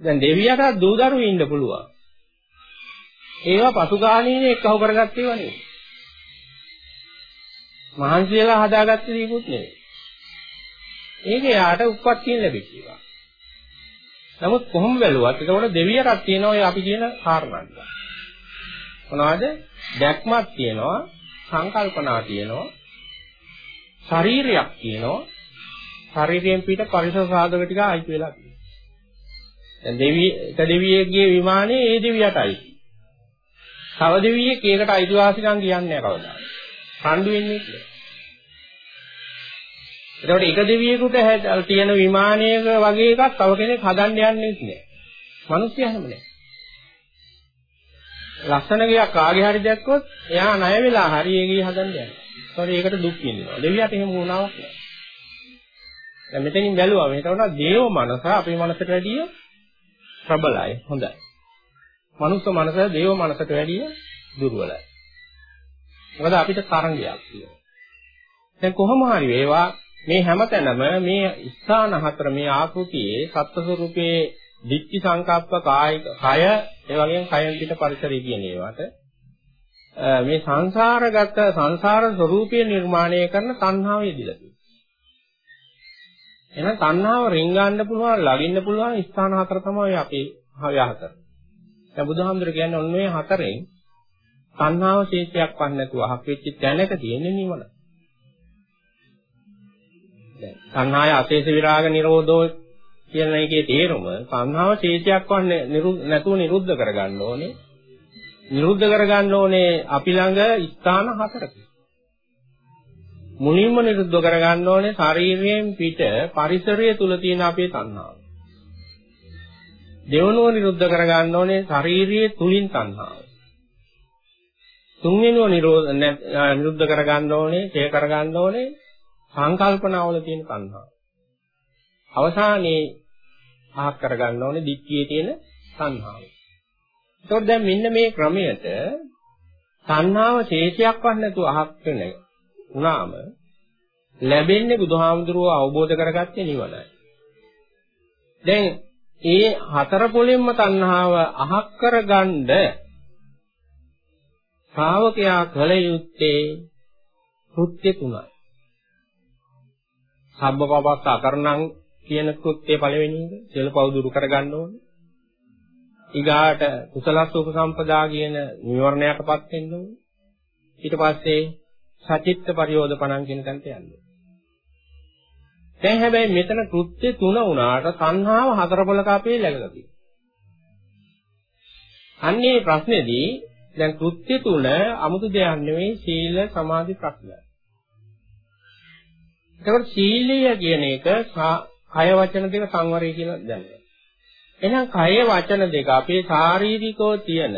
දැන් දෙවියට දූදරු ඉන්න පුළුවන්. ඒවා පසුගාමීනේ එක්කව කරගත්ත ඒවා නෙවෙයි. මහන්සි වෙලා හදාගත්ත දේකුත් නෙවෙයි. ඒක යාට උප්පත්තියෙන් ලැබිච්ච එකක්. නමුත් කොහොම බැලුවත් ඒකවල දෙවියටත් තියෙනවා ඔය අපි කියන කාරණා ටික. මොනවද? දැක්මක් තියෙනවා, සංකල්පනා තියෙනවා, ශරීරයක් තියෙනවා. ශරීරයෙන් පිට පරිසර සාධක ටික අයිති වෙලා තියෙනවා. දැන් දෙවි එක දෙවියෙක්ගේ විමානයේ ඒ දෙවියටයි. තව දෙවියෙක් ඒකට අයිතිවාසිකම් කියන්නේ නැහැ කවදා. රණ්ඩු වෙන්නේ කියලා. එතකොට එක දෙවියෙකුට තියෙන විමානයක වගේ එකක් තව කෙනෙක් හදන්න යන්නේ නැහැ. මිනිස්සු හැම නැහැ. ලස්සන ගයක් කාගේ හරි දැක්කොත් එයා ණය වෙලා හරි ඒ ගේ හදන්න යනවා. ඒකට දුක් විඳිනවා. දෙවියට එහෙම වුණාවක් නැහැ. දැන් මෙතනින් බැලුවා මේකට වඩා දේව මනස අපේ මනසට වැඩිය ප්‍රබලයි හොඳයි. මනුස්ස මනස දේව මනසට වැඩිය දුර්වලයි. මොකද අපිට තරංගයක් තියෙනවා. දැන් කොහොම හරි වේවා මේ හැමතැනම මේ ස්ථාන හතර මේ ආකෘතියේ සත්ත්ව ස්වරූපයේ දික්ටි සංකප්ප කායික කය ඒ වගේම කයෙන් පිට පරිසරය කියන ඒවාට මේ සංසාරගත සංසාර ස්වરૂපයේ නිර්මාණය කරන තණ්හාව යෙදিলা තියෙනවා. එහෙනම් තණ්හාව රින්ගන්න පුළුවන්, ලගින්න පුළුවන් ස්ථාන හතර තමයි අපේ හය හතර. දැන් බුදුහාමුදුර කියන්නේ ඔන්න ඔය හතරෙන් තණ්හාව ශේෂයක් වන් නැතුව අහක් වෙච්ච තැනක තියෙන නිවන. දැන් තණ්හාය අශේෂ විරාග නිරෝධෝ කියන එකේ තේරුම තණ්හාව ශේෂයක් වන් නැතුව නිරුද්ධ කරගන්න ඕනේ. නිරුද්ධ කරගන්න ඕනේ අපි ළඟ ස්ථාන හතරක. මුලින්ම නිරුද්ධ කරගන්න ඕනේ ශරීරයෙන් පිට පරිසරය තුල තියෙන අපේ තණ්හාව. දෙවනුව නිරුද්ධ කරගන්න ඕනේ ශාරීරියේ තුලින් තණ්හාව. තුන්වෙනුව නිරෝධ නිරුද්ධ කරගන්න ඕනේ, ඡය කරගන්න ඕනේ සංකල්පනාවල තියෙන තණ්හාව. අවසානයේ පහක් කරගන්න ඕනේ දික්කියේ තියෙන තණ්හාව. ඒතකොට දැන් මෙන්න මේ ක්‍රමයට තණ්හාව ශේෂයක් වත් නැතුව අහක් වෙන උනාම ලැබෙන්නේ බුදුහාමුදුරුව අවබෝධ කරගත්තේ නිවනයි. දැන් ඒ හතර පොළෙන්ම තණ්හාව අහක් කරගන්න ශ්‍රාවකයා කල යුත්තේ කෘත්‍ය තුනයි. සබ්බපවස්ස අකරණං කියන කෘත්‍යය පළවෙනි එක සියලු පව් දුරු කරගන්න ඕනේ. ඊගාට කුසලස්ස උපසම්පදා කියන නිවර්ණයටපත් වෙන්න ඕනේ. ඊට පස්සේ සචිත්ත පරියෝධපණං කියන තැනට යන්න. දැන් හැබැයි මෙතන කෘත්‍ය තුන වුණාට සංහාව හතර පොලක අපේ läගලා තියෙනවා. අන්නේ ප්‍රශ්නේදී දැන් කෘත්‍ය තුන 아무තු දෙයක් නෙවෙයි සීල සමාධි ප්‍රඥා. එතකොට සීලය කියන එක කය වචන දෙක සංවරය කියන දැනගන්න. එහෙනම් කය වචන දෙක අපේ ශාරීරිකව තියෙන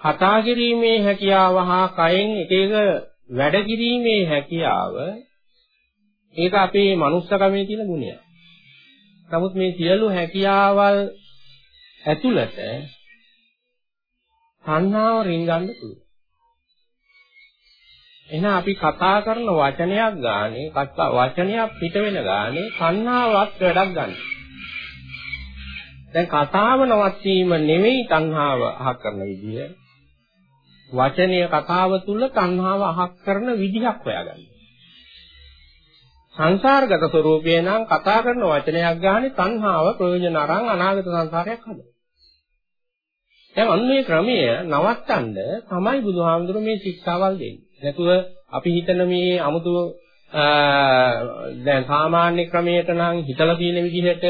කතා කිරීමේ හැකියාව හා කයෙන් එක එක වැඩ කිරීමේ හැකියාව ඒක අපේ මනුස්සකමේ තියෙන ගුණයක්. නමුත් මේ සියලු හැකියාවල් ඇතුළත සංහාව රින්ගන්න පුළුවන්. එහෙනම් අපි කතා කරන වචනයක් ගානේ කතා වචනයක් පිට වෙන ගානේ සංහාවක් වැඩක් ගන්න. දැන් කතාව නවත්වීම නෙමෙයි තණ්හාව අහක් කරන විදිය. වචනය කතාව තුල තණ්හාව අහක් කරන විදිහක් හොයාගන්න. සංසාරගත ස්වરૂපේ නම් කතා කරන වචනයක් ගානේ තණ්හාව ප්‍රයෝජන අරන් අනාගත සංසාරයක් හදනවා. දැන් අන්නේ ක්‍රමය නවත්තන්න තමයි බුදුහාමුදුරුවෝ මේ ශික්ෂාවල් දෙන්නේ. නැතුව අපි හිතන මේ 아무තු දැන් සාමාන්‍ය ක්‍රමයට නම් හිතලා තියෙන විදිහට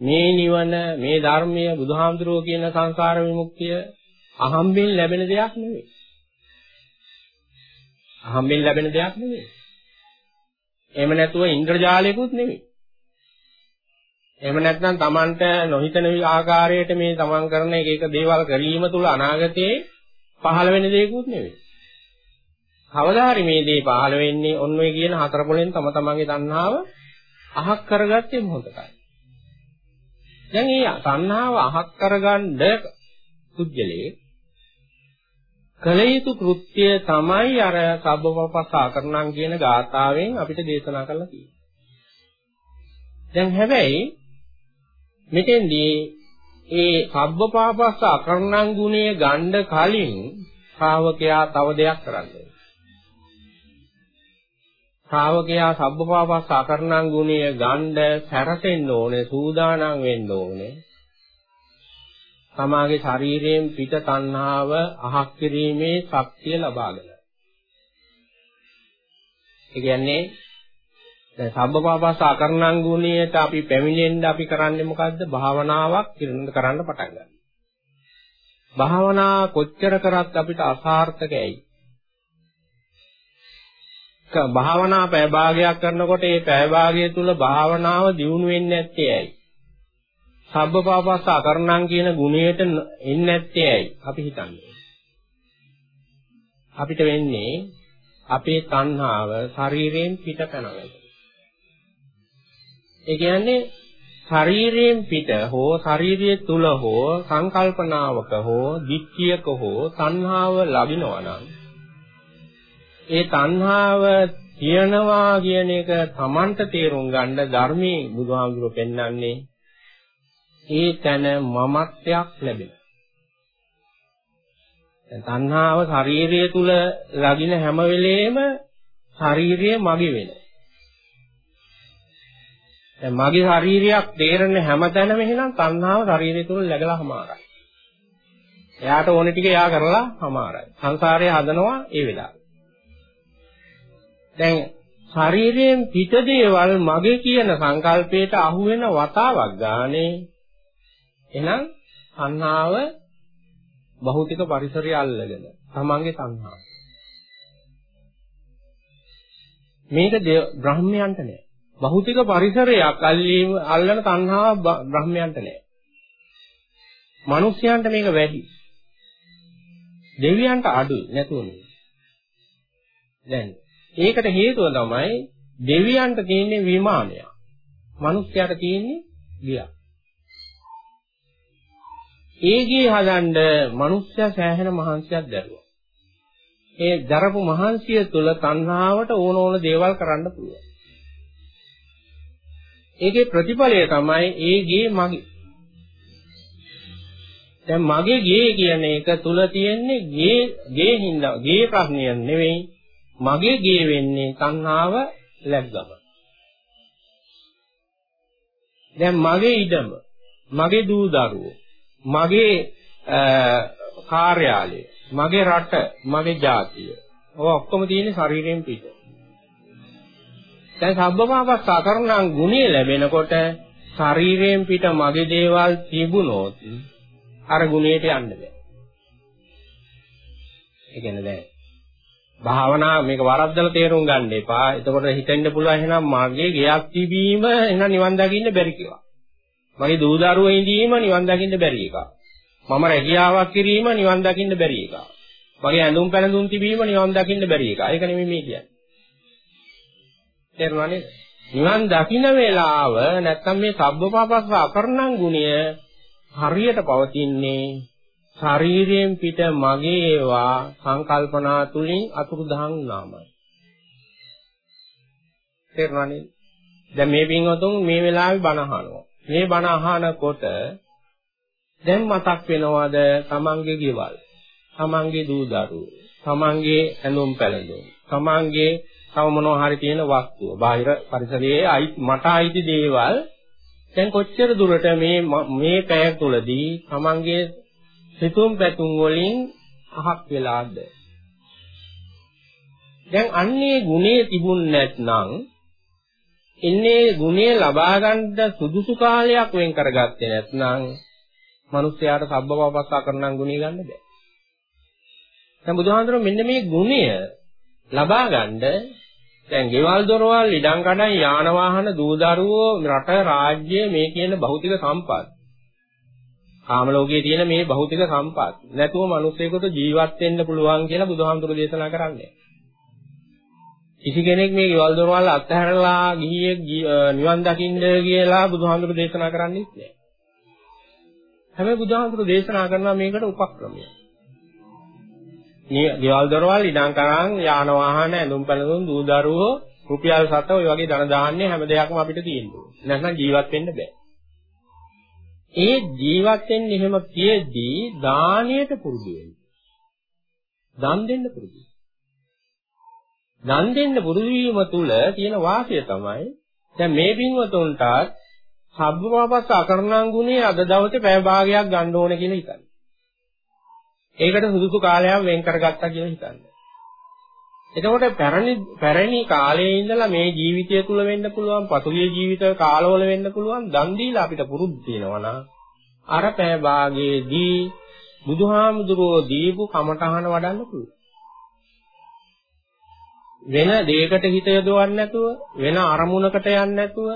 මේ නිවන මේ ධර්මය බුදුහාමුදුරුවෝ කියන සංසාර විමුක්තිය අහම්බෙන් ලැබෙන දෙයක් නෙවෙයි. අහම්බෙන් ලැබෙන දෙයක් නෙවෙයි. එහෙම නැතුව ඉන්ද්‍රජාලයකුත් නෙවෙයි. එහෙම නැත්නම් Tamanට නොහිතන ආකාරයට මේ Taman කරන එක එක දේවල් කිරීම තුල අනාගතයේ පහළ වෙන දේකුත් නෙවෙයි. කවදා හරි මේ දේ පහළ වෙන්නේ ඔන්න ඔය කියන හතර පොලෙන් තම තමන්ගේ තණ්හාව අහක් කරගත්තේ මොහොතකයි. දැන් මේ තණ්හාව අහක් කරගන්න කුජලයේ කල යුතු කෘත්‍ය තමයි අර සබ්බපපස්ස ආකරණම් කියන ගාථාවෙන් අපිට දේශනා කරලා තියෙන්නේ. දැන් හැබැයි මෙතෙන්දී ඒ සබ්බපාපස්ස අකරණං ගුණය ගන්න කලින් ශ්‍රාවකයා තව දෙයක් කරන්නේ. ශ්‍රාවකයා සබ්බපාපස්ස අකරණං ගුණය ගන්න සැරසෙන්න ඕනේ, සූදානම් වෙන්න ඕනේ. තමාගේ ශරීරයෙන් පිට තණ්හාව අහක් කිරීමේ ශක්තිය ලබාගෙන. ඒ කියන්නේ දැන් සබ්බපාපස්ස අකරණං ගුණයට අපි පැමිණෙන්න අපි කරන්නේ මොකද්ද? භාවනාවක් කරන්න පටන් ගන්නවා. භාවනා කොච්චර කරත් අපිට අසාර්ථකයි. භාවනා පැය භාගයක් කරනකොට ඒ පැය භාගය තුල භාවනාව දියුණු වෙන්නේ නැත්තේ ඇයි? සබ්බපාපස්ස අකරණං කියන ගුණයට එන්නේ නැත්තේ ඇයි? අපි හිතන්නේ. අපිට වෙන්නේ අපේ තණ්හාව ශරීරයෙන් පිට කරනවා. ඒ කියන්නේ ශරීරයෙන් පිට හෝ ශාරීරිය තුල හෝ සංකල්පනාවක හෝ දික්කියක හෝ තණ්හාව ලබිනවා නම් ඒ තණ්හාව තියනවා කියන එක Tamanට තේරුම් ගන්න ධර්මයේ බුදුහාමුදුරුවෝ පෙන්වන්නේ ඒ තන මමත්වයක් ලැබෙන. දැන් තණ්හාව ශරීරය තුල ලගින හැම වෙලේම ශරීරය මගේ වෙනවා. දැන් මගේ ශරීරයක් තේරෙන හැමතැනම එහෙනම් තණ්හාව ශරීරය තුල läගලා හමාරයි. එයාට ඕන ටික එයා කරලා හමාරයි. සංසාරය හදනවා ඒ වෙලාවේ. දැන් ශරීරයෙන් පිට දේවල් මගේ කියන සංකල්පයට අහු වෙන වතාවක් ගානේ එහෙනම් තණ්හාව භෞතික පරිසරය අල්ලගෙන තමන්ගේ තණ්හාව මේක බ්‍රහ්මයන්ට නෑ භෞතික පරිසරයක් අල්ලීම අල්ලන තණ්හාව බ්‍රහ්මයන්ට නෑ. මිනිස්යන්ට මේක වැඩි. දෙවියන්ට අඩුයි නැතුවනේ. දැන් ඒකට හේතුව තමයි දෙවියන්ට තියෙන්නේ විමානයක්. මිනිස්යාට තියෙන්නේ ගියක්. ඒ ගේ හදන්න මිනිස්සයා සෑහෙන මහන්සියක් දැරුවා. ඒ දරපු මහන්සිය තුල තණ්හාවට ඕන ඕන දේවල් කරන්න පුළුවන්. ඒකේ ප්‍රතිඵලය තමයි ඒ ගේ මගේ. දැන් මගේ ගේ කියන එක තුල තියෙන්නේ ගේ ගේ හින්දා ගේ ප්‍රශ්නය නෙවෙයි මගේ ගේ වෙන්නේ තණ්හාව ලැබ්ගම. දැන් මගේ ඉඩම මගේ දූ දරුවෝ මගේ කාර්යාලය මගේ රට මගේ ජාතිය ඔය ඔක්කොම තියෙන්නේ ශරීරයෙන් පිට දැන් සබ්බපාපස් සාකරණං ගුණය ලැබෙනකොට ශරීරයෙන් පිට මගේ දේවල් තිබුණොත් අර ගුණයට යන්න බෑ ඒ කියන්නේ දැන් භාවනා මේක වරද්දලා තේරුම් ගන්න එපා. එතකොට හිතෙන්න පුළුවන් එහෙනම් මගේ ගයක් තිබීම එහෙනම් නිවන් දකින්න බැරි කියලා. මගේ දූ දරුවෝ ඉඳීම නිවන් දකින්න බැරි එකක්. මම රැකියාවක් කිරීම නිවන් දකින්න බැරි එකක්. මගේ ඇඳුම් පැළඳුම් තිබීම නිවන් දකින්න බැරි එකක්. ඒක නෙමෙයි මේ කියන්නේ. තේරුණානේ? නිවන් දකින්න වේලාව නැත්තම් මේ සබ්බපාපස්ස අකරණං ගුණය හරියට පවතින්නේ ශරීරයෙන් පිට මගේ ඒවා සංකල්පනා තුලින් අතුරුදහන් වුණාමයි. තේරුණානේ? දැන් මේ පින්වතුන් මේ වෙලාවේ බණ අහනවා. මේ බණ අහනකොට දැන් මතක් වෙනවද තමන්ගේ ගෙවල්, තමන්ගේ දූ දරුවෝ, තමන්ගේ ඇඳුම් පැළඳුම්, තමන්ගේ තව මොනවා හරි තියෙන වස්තුව, බාහිර පරිසරයේ මට අයිති දේවල් දැන් කොච්චර දුරට මේ මේ පැය තුලදී තමන්ගේ සිතුම් පැතුම් වලින් අහක් වෙලාද දැන් අන්නේ ගුණේ තිබුණ නැත්නම් ඉන්නේ ගුණේ ලබා ගන්න සුදුසු කාලයක් වෙන් කරගත්තේ නැත්නම් මිනිස්යාට සබ්බවපස්සා කරනන් ගුණය ගන්න බෑ. දැන් බුදුහාඳුරෝ මෙන්න මේ ගුණය ලබා ගන්න දැන් ගෙවල් දොරවල් ඉඩම් කඩම් යාන වාහන දූ දරුවෝ රට රාජ්‍ය මේ කියන භෞතික සම්පත් කාම ලෝකයේ තියෙන මේ භෞතික සම්පත් නැතුව මිනිස්සෙකුට ජීවත් වෙන්න පුළුවන් කියලා බුදුහාමුදුරු දේශනා කරන්නේ. කිසි කෙනෙක් මේ ගෙවල් දොරවල් අත්හැරලා ගිහියෙක් නිවන් දකින්න කියලා බුදුහාමුදුරු දේශනා කරන්නේ නැහැ. හැබැයි බුදුහාමුදුරු දේශනා කරනවා මේකට උපක්‍රමය. මේ ගෙවල් දොරවල් ඉඩම් කරන් යාන වාහන ඇඳුම් පැළඳුම් දූ දරුවෝ රුපියල් 7 ඔය වගේ ධන දාන්නේ හැම දෙයක්ම අපිට තියෙනවා. නැත්නම් ජීවත් වෙන්න බෑ. ඒ ජීවත් වෙන්නේ එහෙම කියෙද්දී දානයට පුරුදු වෙන්න. දන් දෙන්න පුරුදු. දන් දෙන්න පුරුදු වීම තුළ තියෙන වාසිය තමයි දැන් මේ පින්වතුන්ට සබ්බපාපස්ස අකරණං ගුණේ අද දවසේ පැය භාගයක් ගන්න ඕන කියලා හිතන්න. ඒකට සුදුසු කාලයක් වෙන් කරගත්තා කියලා හිතන්න. එතකොට පැරණි පැරණි කාලයේ ඉඳලා මේ ජීවිතය තුල වෙන්න පුළුවන් පසුගිය ජීවිත කාලවල වෙන්න පුළුවන් දන් දීලා අපිට පුරුදු වෙනවා නම් අර පෑ භාගයේදී බුදුහාමුදුරුවෝ දීපු කමඨහන වඩන්න පුළුවන්. වෙන දෙයකට හිත යොදවන්නේ නැතුව වෙන අරමුණකට යන්නේ නැතුව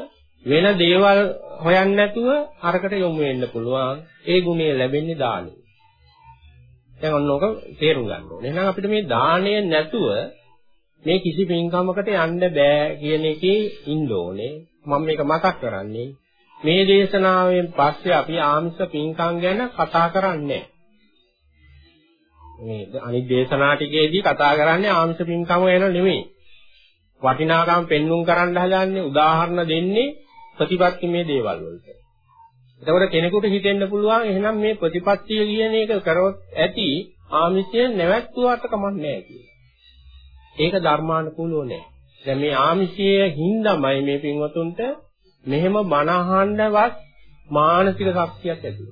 වෙන දේවල් හොයන්නේ නැතුව අරකට යොමු වෙන්න පුළුවන්. ඒ ගුණය ලැබෙන්නේ දානෙ. දැන් ඔන්න ඕක තේරුම් ගන්න ඕනේ. එහෙනම් අපිට මේ දාණය නැතුව මේ කිසි පින්කමකට යන්න බෑ කියන එකේ ඉන්න ඕනේ. මම මේක මතක් කරන්නේ මේ දේශනාවෙන් පස්සේ අපි ආමිෂ පින්කම් ගැන කතා කරන්නේ මේ අනිත් දේශනා ටිකේදී කතා කරන්නේ ආමිෂ පින්කම ගැන නෙමෙයි. වටිනාකම් පෙන්눔 කරන්න හදන්නේ උදාහරණ දෙන්නේ ප්‍රතිපත්ති මේ දේවල් වලට. එතකොට කෙනෙකුට හිතෙන්න පුළුවන් එහෙනම් මේ ප්‍රතිපත්තිය කියන එක කරොත් ඇති ආමිෂය නැවැත්තුවාට කමක් නැහැ කියලා. ඒක ධර්මානුකූලව නෑ. දැන් මේ ආමිෂයේ හින්දාමයි මේ පින්වතුන්ට මෙහෙම බණ අහන්නවත් මානසික ශක්තියක් ඇති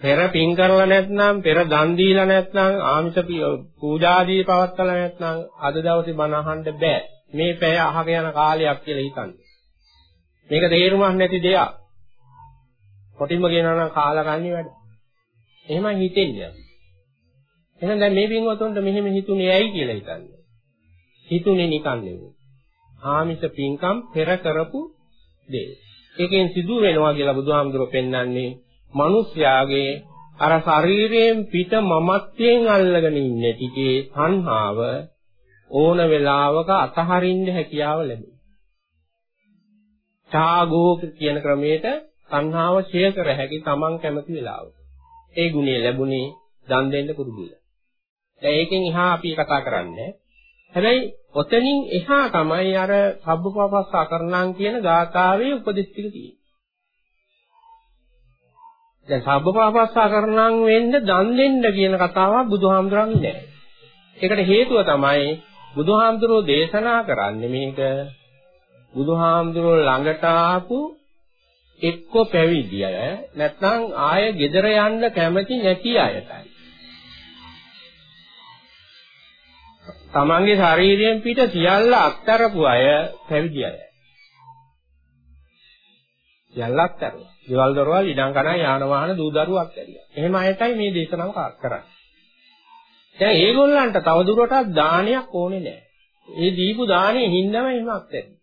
පෙර පින් කරලා නැත්නම් පෙර දන් දීලා නැත්නම් ආමිෂ පූජාදී පවත්වලා නැත්නම් අද දවසේ බණ අහන්න බෑ. මේ පැය අහක යන කාලයක් කියලා හිතන්න. මේක තේරුමක් නැති දෙයක්. කොටින්ම කියනවා නම් කාලකන්ණි වැඩ. එහෙමයි හිතෙන්නේ. එහෙනම් දැන් මේ පින්වතුන්ට මෙහෙම හිතුනේ ඇයි කියලා හිතන්නේ. හිතුනේ නිකන් නෙවෙයි. ආමිෂ පින්කම් පෙර කරපු දේ. ඒකෙන් සිදු වෙනවා කියලා බුදුහාමුදුරුවෝ පෙන්වන්නේ මිනිස්යාගේ අර ශරීරයෙන් පිට මමත්වයෙන් අල්ලගෙන ඉන්නේ ටිකේ සංහාව ඕන වෙලාවක අතහරින්න හැකියාව ලැබෙනවා. ඡාගෝ කියන ක්‍රමයට තණ්හාව ඡය කර හැකි තමන් කැමති වෙලාවක. ඒ ගුණය ලැබුණේ දන් දෙන්න පුරුදුලා. දැන් ඒකෙන් එහා අපි කතා කරන්නේ. හැබැයි ඔතනින් එහා තමයි අර සබ්බපවස්ස අකරණං කියන ගාථාවේ උපදෙස් ටික තියෙන්නේ. දැන් සබ්බපවස්ස අකරණං වෙන්න දන් දෙන්න කියන කතාවක් බුදුහාමුදුරන්ගේ නැහැ. ඒකට හේතුව තමයි බුදුහාමුදුරෝ දේශනා කරන්නේ මේක බුදුහාමුදුරෝ ළඟට ආපු එක්ක පැවිදි අය නැත්නම් ආය ගෙදර යන්න කැමති නැති අයටයි. තමන්ගේ ශරීරයෙන් පිට සියල්ල අත්තරපු අය පැවිදි අය. සියල්ල අත්තරුවා. දේවල් දොරවල් ඉඩම් කණන් යාන වාහන දූ දරුවෝ අත්තරියා. එහෙම අයටයි මේ දේශනාව කරන්නේ. දැන් ඒගොල්ලන්ට තවදුරටත් දානයක් ඕනේ නැහැ. ඒ දීපු දාණය හින්දම එහෙම අත්තරියා.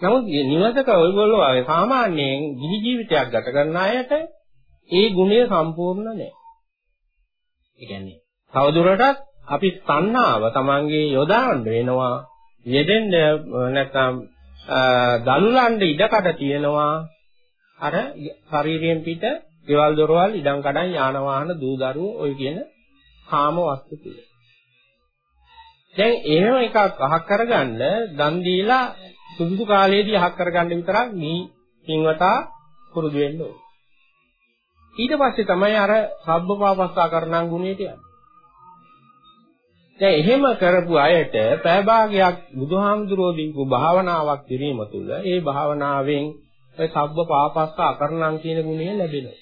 නමුත් නිවසක ඔයගොල්ලෝ ආවේ සාමාන්‍යයෙන් ගිහි ජීවිතයක් ගත කරන අයට ඒ ගුණය සම්පූර්ණ නැහැ. ඒ කියන්නේ තවදුරටත් අපි තණ්හාව Tamange යොදාන්න වෙනවා යෙදෙන්න නැත්නම් දලුලන්න ඉඩකඩ තියෙනවා අර ශරීරයෙන් පිට ගෙවල් දොරවල් ඉඩම් කඩම් යාන වාහන දූ දරුවෝ ඔය කියන කාම වස්තු තුල. දැන් එහෙම එකක් අහක් කරගන්න දන් දීලා සුදුසු කාලයේදී අහක් කරගන්න විතරක් මේ පින්වතා පුරුදු වෙන්න ඕනේ. ඊට පස්සේ තමයි අර සබ්බපාපස්සා කරණං ගුණයට යන්නේ. දැන් එහෙම කරපු අයට පැය භාගයක් බුදුහාමුදුරෝ දීපු භාවනාවක් කිරීම තුළ ඒ භාවනාවෙන් ඒ සබ්බ පාපස්ස අකරණම් කියන ගුණය ලැබෙනවා.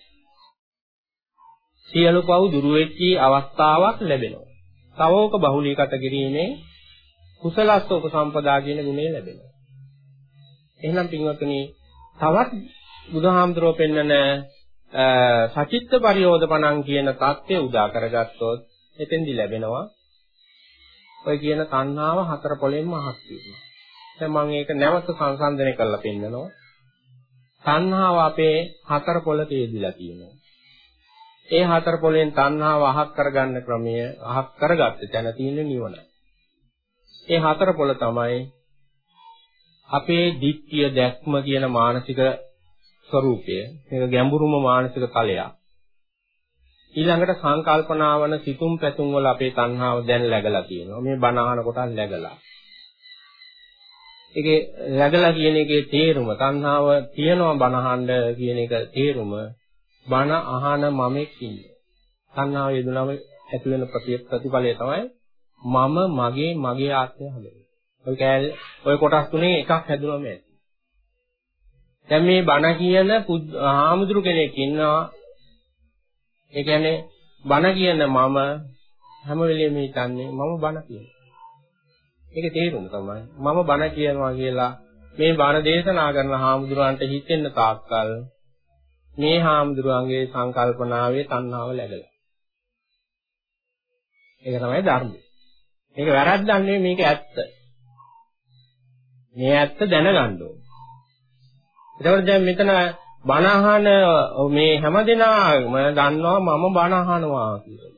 සියලු පව් දුරු වෙච්චි අවස්ථාවක් ලැබෙනවා. තවෝක බහුලීගත කිරීමෙන් කුසලස්ස උපසම්පදා කියන ගුණය ලැබෙනවා. එහෙනම් පින්වත්නි තවත් බුදුහාමුදුරෝ පෙන්නන සචිත්ත පරියෝධපණං කියන தත්ත්වය උදා කරගත්තොත් එතෙන්දි ලැබෙනවා ඔය කියන තණ්හාව හතර පොලෙන්ම අහක් තියෙනවා. දැන් මම ඒක නැවත සංසන්දනය කරලා පෙන්නනවා. තණ්හාව අපේ හතර පොළ තේදිලා තියෙනවා. ඒ හතර පොලෙන් තණ්හාව අහක් කරගන්න ක්‍රමය අහක් කරගත්ත තැන තියෙන නිවන. ඒ හතර පොළ තමයි අපේ දිට්ඨිය දැක්ම කියන මානසික ස්වરૂපය. මේක ගැඹුරුම මානසික තලයක්. ඊළඟට සංකල්පනාවන සිතුම් පැතුම් වල අපේ තණ්හාව දැන් läගලා තියෙනවා. මේ බණ අහන කොට läගලා. ඒකේ läගලා කියන එකේ තේරුම තණ්හාව තියෙනවා බණ අහන්න කියන එක තේරුම බණ අහන මමෙක් ඉන්නේ. තණ්හාව යෙදුනම ඇති වෙන ප්‍රතිඵලය තමයි මම මගේ මගේ ආත්මය හැදෙන්නේ. ඔය කෑල්ල ඔය කොටස් තුනේ එකක් හැදුනම ඇති. දැන් මේ බණ කියන ආමුදුරු කෙනෙක් ඉන්නවා ඒ කියන්නේ බණ කියන මම හැම වෙලෙම හිතන්නේ මම බණ කියනවා. ඒක තේරුම තමයි. මම බණ කියනවා කියලා මේ බණ දේශනා කරන හාමුදුරන්ට හිතෙන්න තාක්කල් මේ හාමුදුරන්ගේ සංකල්පනාවේ තණ්හාව läගලා. ඒක තමයි ධර්මය. මේක වැරද්දක් නෙවෙයි මේක ඇත්ත. මේ ඇත්ත දැනගන්න ඕනේ. එතකොට දැන් මෙතන බණ අහන මේ හැමදෙනාම දන්නවා මම බණ අහනවා කියලා.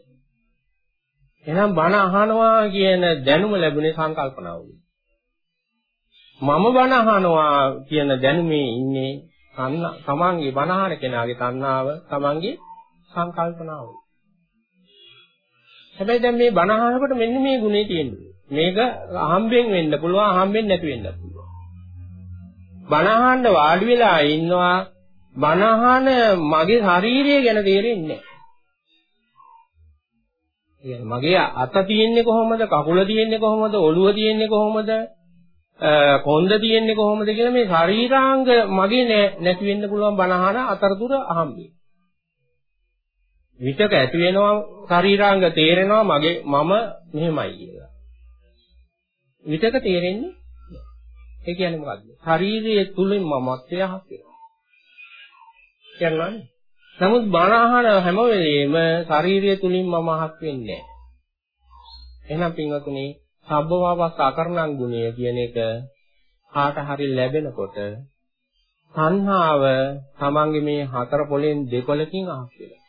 එහෙනම් බණ අහනවා කියන දැනුම ලැබුණේ සංකල්පනාවලින්. මම බණ අහනවා කියන දැනුමේ ඉන්නේ තමන්ගේ බණ අහන කෙනාගේ තණ්හාව තමන්ගේ සංකල්පනාව. හැබැයි දැන් මේ බණ අහනකොට මෙන්න මේ ගුණේ තියෙනවා. මේක අහම්බෙන් වෙන්න පුළුවන් අහම්බෙන් නැති වෙන්න පුළුවන්. බණ අහන්න වාඩි වෙලා ඉන්නවා බනහන මගේ ශරීරය ගැන තේරෙන්නේ නැහැ. මගේ අත තියෙන්නේ කොහොමද? කකුල තියෙන්නේ කොහොමද? ඔළුව තියෙන්නේ කොහොමද? කොන්ද තියෙන්නේ කොහොමද කියලා මේ ශරීරාංග මගේ නැති වෙන්න පුළුවන් බනහන අතරතුර අහම්බේ. විතක ඇති වෙනවා ශරීරාංග තේරෙනවා මගේ මම මෙහෙමයි කියලා. විතක තේරෙන්නේ ඒ කියන්නේ මොකද්ද? ශරීරයේ තුලින් මමත්වය හක් වෙනවා. කියනවානේ. නමුත් බණ අහන හැම වෙලෙම ශාරීරිය තුලින් මම අහක් වෙන්නේ නැහැ. එහෙනම් පින්වතුනි, සබ්බවාපස්ස අකරණං ගුණය කියන එක කාට හරි ලැබෙනකොට සංහාව තමන්ගේ මේ හතර පොලෙන් දෙකොලකින් අහක් වෙනවා.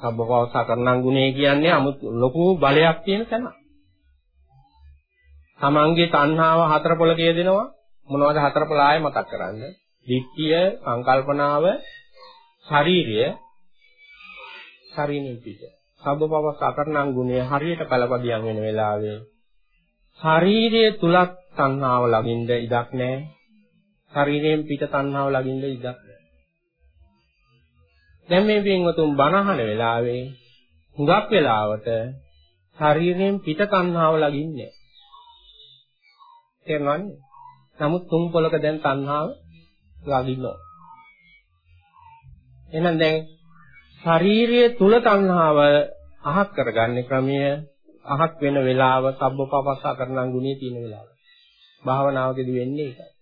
සබ්බවාපස්ස අකරණං ගුණය කියන්නේ 아무 ලොකු බලයක් තියෙන තැන. තමන්ගේ තණ්හාව හතර පොලක යෙදෙනවා මොනවද හතර පොළ ආයෙ මතක් කරන්න. දිට්ඨිය, සංකල්පනාව, ශාරීරිය, ශරීරෙ පිට. සබ්බපවස් අකරණං ගුණය හරියට පළපදියම් වෙන වෙලාවේ ශරීරයේ තුලක් තණ්හාව ළඟින්ද ඉඩක් නැහැ. ශරීරයෙන් පිට තණ්හාව ළඟින්ද ඉඩක් නැහැ. දැන් මේ පින්වතුන් බණහන වෙලාවේ හුඟක් වෙලාවට ශරීරයෙන් පිට තණ්හාව ළඟින්නේ තේරෙනවද? නමුත් තුන් පොලක දැන් තණ්හාව ළඟින්නවා. එහෙනම් දැන් ශාරීරිය තුල තණ්හාව අහක් කරගන්න ක්‍රමය අහක් වෙන වෙලාව සබ්බපපස්සා කරනන් ගුණේ තියෙන වෙලාව. භාවනාවකදී වෙන්නේ ඒකයි.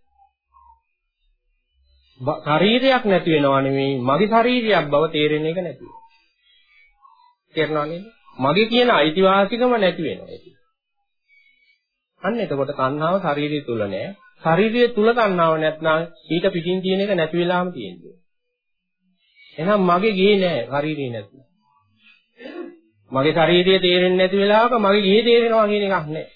ශරීරයක් නැති වෙනවා නෙමෙයි මගේ ශරීරයක් බව තේරෙන එක නැති වෙනවා. තේරෙනව නේද? මගේ කියන අයිතිවාසිකම නැති වෙනවා ඒක. අන්න එතකොට තණ්හාව ශරීරය තුල නෑ. ශරීරය තුල තණ්හාව නැත්නම් ඊට පිටින් තියෙන එක නැති වෙලාම තියෙන්නේ. එහෙනම් මගේ ගේ නෑ ශරීරේ නැති. මගේ ශරීරය තේරෙන්නේ නැති වෙලාවක මගේ ගේ තේරෙනවා කියන එකක් නෑ.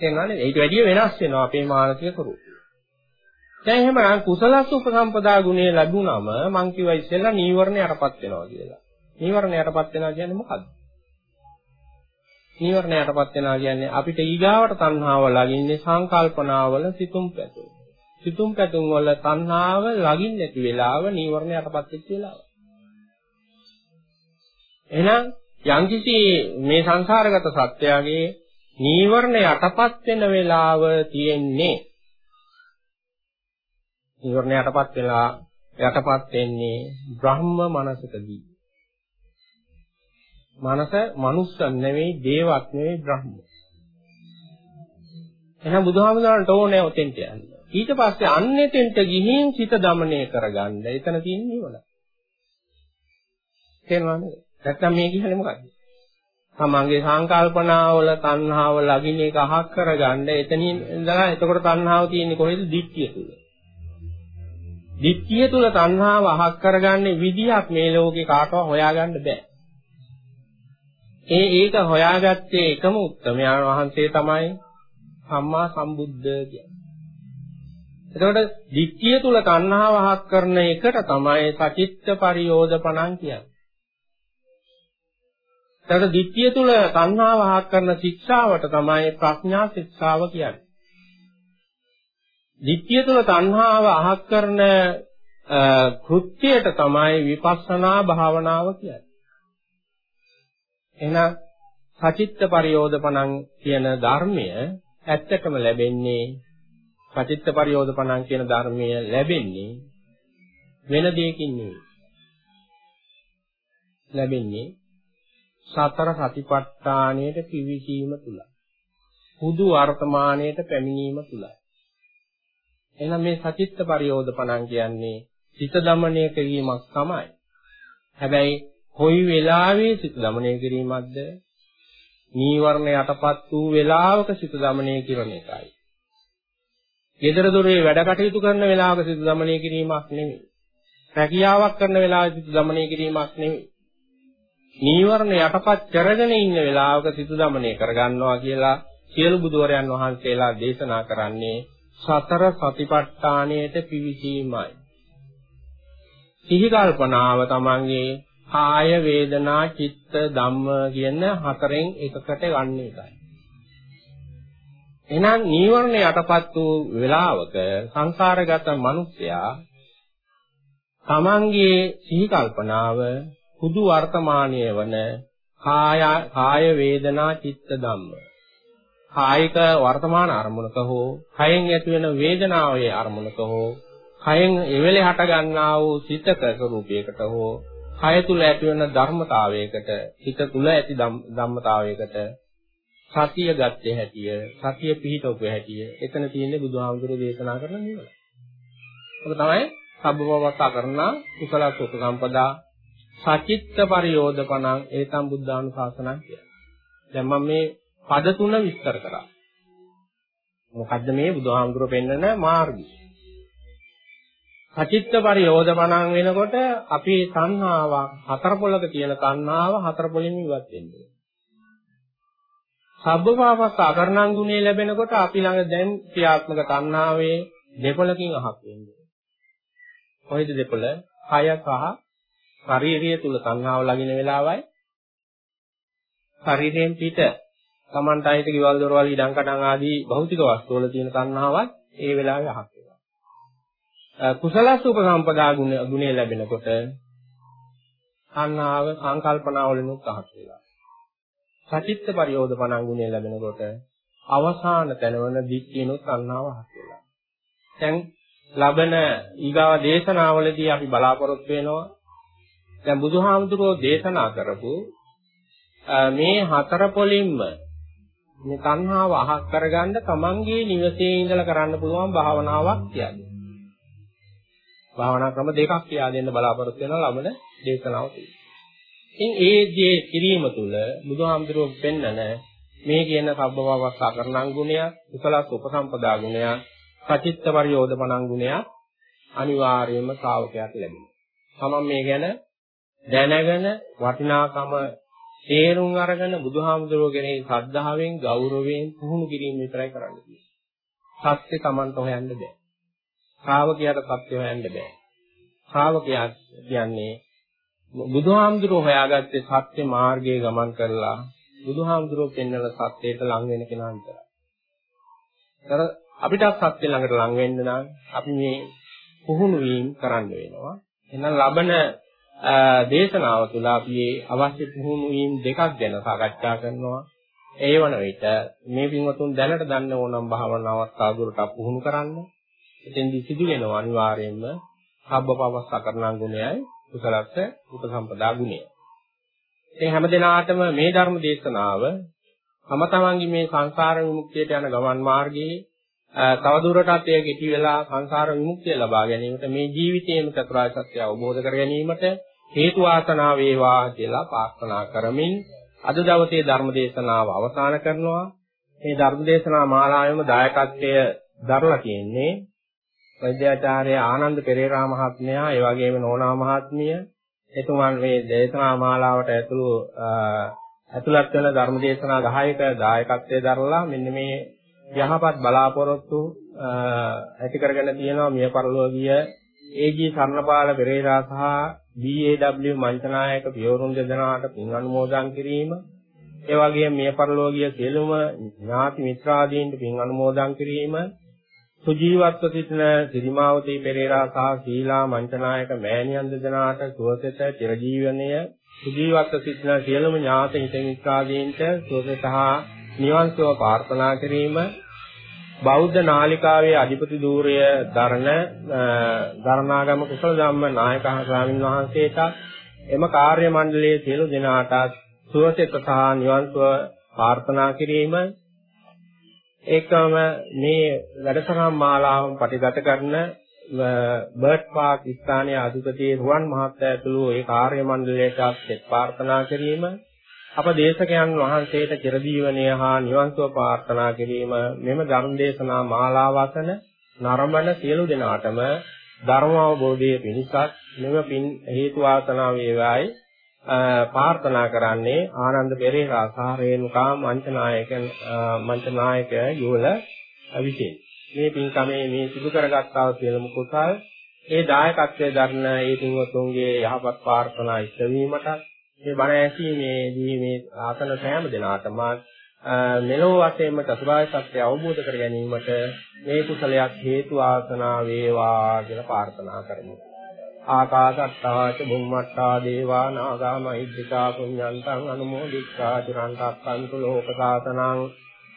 තේරෙනවද? ඊට වැඩිය වෙනස් වෙනවා අපේ මානසික ස්වરૂපය. දැන් එහෙමනම් කුසලස් උපසම්පදා ගුණය ලැබුණම මං කිව්වා ඉස්සෙල්ලා නීවරණ යටපත් වෙනවා කියලා. නීවරණ යටපත් වෙනවා කියන්නේ මොකද්ද? නීවරණ යටපත් වෙනවා කියන්නේ අපිට ඊගාවට තණ්හාව ලගින්නේ සංකල්පනාවල සිතුම් පැතුම්. සිතුම් පැතුම් වල තණ්හාව ලගින් නැති වෙලාව නීවරණ යටපත් වෙච්ච වෙලාව. එහෙනම් යම්කිසි මේ සංසාරගත සත්‍යයගේ නීවරණ යටපත් වෙන වෙලාව තියෙන්නේ නීවරණ යටපත් වෙලා යටපත් වෙන්නේ බ්‍රහ්ම මනසකදී. මනස මනුස්සන් නෙවෙයි, දේවක් නෙවෙයි, බ්‍රහ්ම. එහෙනම් බුදුහාමුදුරන්ට ඕනේ ඔතෙන්ට යන්න. ඊට පස්සේ අන්නෙතෙන්ට ගිහින් සිත দমনය කරගන්න. එතන තියෙන නිවන. තේරුණාද? නැත්නම් මේ කියන්නේ මොකක්ද? තමන්ගේ සංකල්පනාවල තණ්හාව ලගින එක අහක් කරගන්න එතනින් ඉඳලා එතකොට තණ්හාව තියෙන්නේ කොහෙද? දික්තිය තුල. දික්තිය තුල තණ්හාව අහක් කරගන්නේ විදියක් මේ ලෝකේ කාටවත් හොයාගන්න බෑ. ඒ ඒක හොයාගත්තේ එකම උත්තරමයන් වහන්සේ තමයි සම්මා සම්බුද්ධ කියන්නේ. එතකොට දික්කිය තුල තණ්හාව අහක් කරන එකට තමයි සචිත්ත පරියෝධපණං කියන්නේ. එතකොට දික්කිය තුල තණ්හාව අහක් කරන ශික්ෂාවට තමයි ප්‍රඥා ශික්ෂාව කියන්නේ. දික්කිය තුල තණ්හාව අහක් කරන කෘත්‍යයට තමයි විපස්සනා භාවනාව කියන්නේ. එහෙනම් සචිත්ත පරියෝධපණං කියන ධර්මය ඇත්තටම ලැබෙන්නේ සචිත්ත පරියෝධපණං කියන ධර්මය ලැබෙන්නේ වෙන දෙයකින් නෙවෙයි. ලැබෙන්නේ සතර සතිපට්ඨානයට පිවිසීම තුල. හුදු වර්තමානයට පැමිණීම තුලයි. එහෙනම් මේ සචිත්ත පරියෝධපණං කියන්නේ සිත දමණය කිරීමක් තමයි. හැබැයි කොයි වෙලාවේ සිත দমনය කිරීමක්ද? නීවරණ යටපත් වූ වෙලාවක සිත দমনය කරන එකයි. gedara dore වැඩ කටයුතු කරන වෙලාවක සිත দমনය කිරීමක් නෙමෙයි. රැකියාවක් කරන වෙලාවේ සිත দমনය කිරීමක් නෙමෙයි. නීවරණ යටපත් කරගෙන ඉන්න වෙලාවක සිත দমনය කරගන්නවා කියලා සියලු බුදුවරයන් වහන්සේලා දේශනා කරන්නේ සතර සතිපට්ඨාණයට පිවිසීමයි. සිහි කල්පනාව තමන්ගේ කාය වේදනා චිත්ත ධම්ම කියන හතරෙන් එකකට ගන්න එකයි. එහෙනම් නීවරණ යටපත් වූ වෙලාවක සංසාරගත මිනිසයා තමන්ගේ සිහි කල්පනාව හුදු වර්තමානයේ වන කාය කාය වේදනා චිත්ත ධම්ම කායික වර්තමාන අරමුණක හෝ කයෙන් ඇති වෙන වේදනාවේ අරමුණක හෝ කයෙන් එවෙලේ හට ගන්නා වූ සිතක ස්වરૂපයකට හෝ කය තුල ඇති වෙන ධර්මතාවයකට හිත තුල ඇති ධම්මතාවයකට සතිය ගත්තේ හැටිය සතිය පිහිටවපු හැටිය එතන තියෙන්නේ බුදුහාමුදුරුවෝ දේශනා කරන නිවන. ඔක තමයි සබ්බවවස්සා කරනා කුසල සෝත සම්පදා සචිත්ත පරියෝධපණං ඒතම් බුද්ධානුශාසනං කියන්නේ. දැන් මම මේ පද තුන විස්තර කරා. මොකද්ද මේ බුදුහාමුදුරුවෝ පෙන්වන මාර්ගය? සචිත්ත පරියෝධපණං වෙනකොට අපි තණ්හාව හතර පොලක තියෙන තණ්හාව හතර පොලින් ඉවත් වෙන්නේ. සබ්බපාපස්ස අකරණං ගුණේ ලැබෙනකොට අපි ළඟ දැන් ක්‍රියාත්මක තණ්හාවේ දෙපොලකින් අහක් වෙන්නේ. කොයිද දෙපොල? කය සහ ශරීරය තුල තණ්හාව ලගින වෙලාවයි ශරීරයෙන් පිට Tamanට අයිති ගෙවල් දොරවල් ඉඩම් කඩම් ආදී භෞතික වස්තු වල තියෙන තණ්හාවත් ඒ වෙලාවේ අහක් වෙනවා. කුසලස් උපසම්පදා ගුණ ගුණය ලැබෙනකොට තණ්හාව සංකල්පනා වලිනුත් අහක් වෙනවා. සචිත්ත පරියෝධපණං ගුණය ලැබෙනකොට අවසාන තැනවන දික්කිනුත් තණ්හාව අහක් වෙනවා. දැන් ලබන ඊගාව දේශනාවලදී අපි බලාපොරොත්තු වෙනවා දැන් බුදුහාමුදුරෝ දේශනා කරපු මේ හතර පොලින්ම මේ තණ්හාව අහක් කරගන්න තමන්ගේ නිවසේ ඉඳලා කරන්න පුළුවන් භාවනාවක් කියන්නේ. භාවනා ක්‍රම දෙකක් කියා දෙන්න බලාපොරොත්තු වෙන ලබන දේශනාව තුළ. ඉතින් ඒ දේ කිරීම තුළ බුදුහාමුදුරුවෝ පෙන්නන මේ කියන සබ්බවවස්සා කරණං ගුණය, කුසලස් උපසම්පදා ගුණය, සචිත්ත පරියෝධපණං ගුණය අනිවාර්යයෙන්ම ශ්‍රාවකයාට ලැබෙනවා. තමන් මේ ගැන දැනගෙන වටිනාකම තේරුම් අරගෙන බුදුහාමුදුරුවෝ කෙරෙහි ශ්‍රද්ධාවෙන් ගෞරවයෙන් පුහුණු කිරීම විතරයි කරන්න තියෙන්නේ. සත්‍ය Tamanට හොයන්න බෑ. ශ්‍රාවකයාට සත්‍ය හොයන්න බෑ. ශ්‍රාවකයා කියන්නේ බුදුහාමුදුරුවෝ හොයාගත්තේ සත්‍ය මාර්ගයේ ගමන් කරලා බුදුහාමුදුරුවෝ පෙන්වන සත්‍යයට ලං වෙන කෙනා විතරයි. ඒතර අපිට සත්‍ය ළඟට ලං වෙන්න නම් අපි මේ පුහුණු වීම කරන්න වෙනවා. එහෙනම් ලබන දේශනාව තුළ අපි අවශ්‍ය පුහුණු වීම් දෙකක් ගැන සාකච්ඡා කරනවා. ඒ වන විට මේ පින්වතුන් දැනට දන්න ඕනම් භාවනාවක් සාදුරට පුහුණු කරන්න. එතෙන්දි සිදු වෙනවා අනිවාර්යයෙන්ම සබ්බපවස්ස කරණං ගුණයයි කුසලස්ස උපසම්පදා ගුණය. ඉතින් හැමදෙනාටම මේ ධර්ම දේශනාව තම තමන්ගේ මේ සංසාර විමුක්තියට යන ගමන් මාර්ගයේ තවදුරටත් එය කෙටි වෙලා සංසාර විමුක්තිය ලබා ගැනීමට මේ ජීවිතයේම චතුරාර්ය සත්‍ය අවබෝධ කර ගැනීමට හේතු වාසනා වේවා කියලා ප්‍රාර්ථනා කරමින් අද දවසේ ධර්ම දේශනාව අවසන් කරනවා. මේ ධර්ම දේශනා මාලාවෙම දායකත්වය දරලා තියෙන්නේ වෛද්‍යාචාර්ය ආනන්ද පෙරේරා මහත්මයා, ඒ වගේම නෝනා මහත්මිය, එතුමන් මේ දේශනා මාලාවට ඇතුළු ඇතුළත් වෙන ධර්ම දේශනා 10ක දායකත්වයේ දරලා මෙන්න මේ යහපත් බලාපොරොත්තු ඇති කරගෙන තියෙනවා. මිය පරලෝකීය ඒජී සර්ණපාල පෙරේරා සහ BAW මන්තනායක පියවරුන් දෙදෙනාට පින් අනුමෝදන් කිරීම. ඒ වගේම මිය පරලෝකීය සියලුම ඥාති මිත්‍රාදීන්ට පින් අනුමෝදන් කිරීම. සුජීවත්ව සිටින සිරිමාවතී පෙරේරා සහ සීලා මන්තනායක මෑණියන් දෙදෙනාට සුවසෙත චිරජීවනය සුජීවත්ව සිටින සියලුම ඥාති හිත මිත්‍රාදීන්ට සුවසෙත හා නිවන් සුව ප්‍රාර්ථනා කිරීම බෞද්ධ නාලිකාවේ අධිපති ධූරය දරණ දරණාගම කුසල ධම්ම නායක ස්වාමීන් වහන්සේට එම කාර්ය මණ්ඩලයේ සියලු දෙනාට සුවසෙත සහ නිවන් සුව ප්‍රාර්ථනා කිරීම ඒකම මේ වැඩසටහන් මාලාවම පටිගත කරන බර්ඩ් පාක් ස්ථානයේ අධිපති රුවන් මහත්තයා ඇතුළු ඒ කාර්ය මණ්ඩලයට ප්‍රාර්ථනා කිරීම අප දේශකයන් වහන්සේට චිරදීවනය හා නිවන් සුව ප්‍රාර්ථනා කිරීම මෙම ධර්ම දේශනා මාලාවසන නරඹන සියලු දෙනාටම ධර්ම අවබෝධයේ පිණිසත් මෙම පින් හේතු වාසනා වේවායි ප්‍රාර්ථනා කරන්නේ ආනන්ද පෙරේරා සහ රේණුකා මංචනායක මංචනායක යෝල විශේෂ මේ පින්කමේ මේ සිදු කරගත්තා වූ සියලුම කුසල් ඒ දායකත්වයේ දරන ඒ පින්වතුන්ගේ යහපත් ප්‍රාර්ථනා ඉෂ්ට වීමටත් මේ බණ ඇසීමේදී මේ ආසන සෑම දිනාටම මෙලෝ වශයෙන්ම චතුරාර්ය සත්‍ය අවබෝධ කර ගැනීමට මේ කුසලයක් හේතු ආසනා වේවා කියලා ප්‍රාර්ථනා කරමු. ආකාශත්තාච බුම්මත්තා දේවා නාග මහිද්దికා පුඤ්ඤන්තං අනුමෝදිත්වා චිරන්තරක්කන්තු ලෝක සාසනං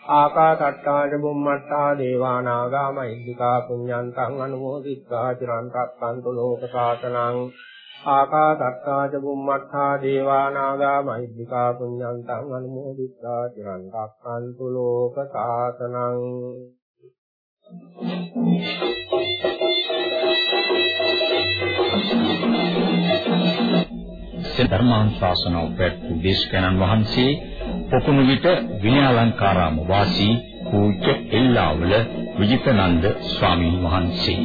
ආකාශත්තාච බුම්මත්තා දේවා නාග මහිද්దికා පුඤ්ඤන්තං අනුමෝදිත්වා චිරන්තරක්කන්තු ලෝක සාසනං ආකාශත්තාච බුම්මත්තා දේවා නාග මහිද්దికා පුඤ්ඤන්තං අනුමෝදිත්වා චිරන්තරක්කන්තු ලෝක සාසනං ධර්මානුශාසනාව පැවැත්වූ දේශකයන්න් වහන්සේ පොකුණු විට විනයාලංකාරාම වාසී පූජ්‍ය එල්ලාවල විජිතනන්ද ස්වාමීන් වහන්සේ.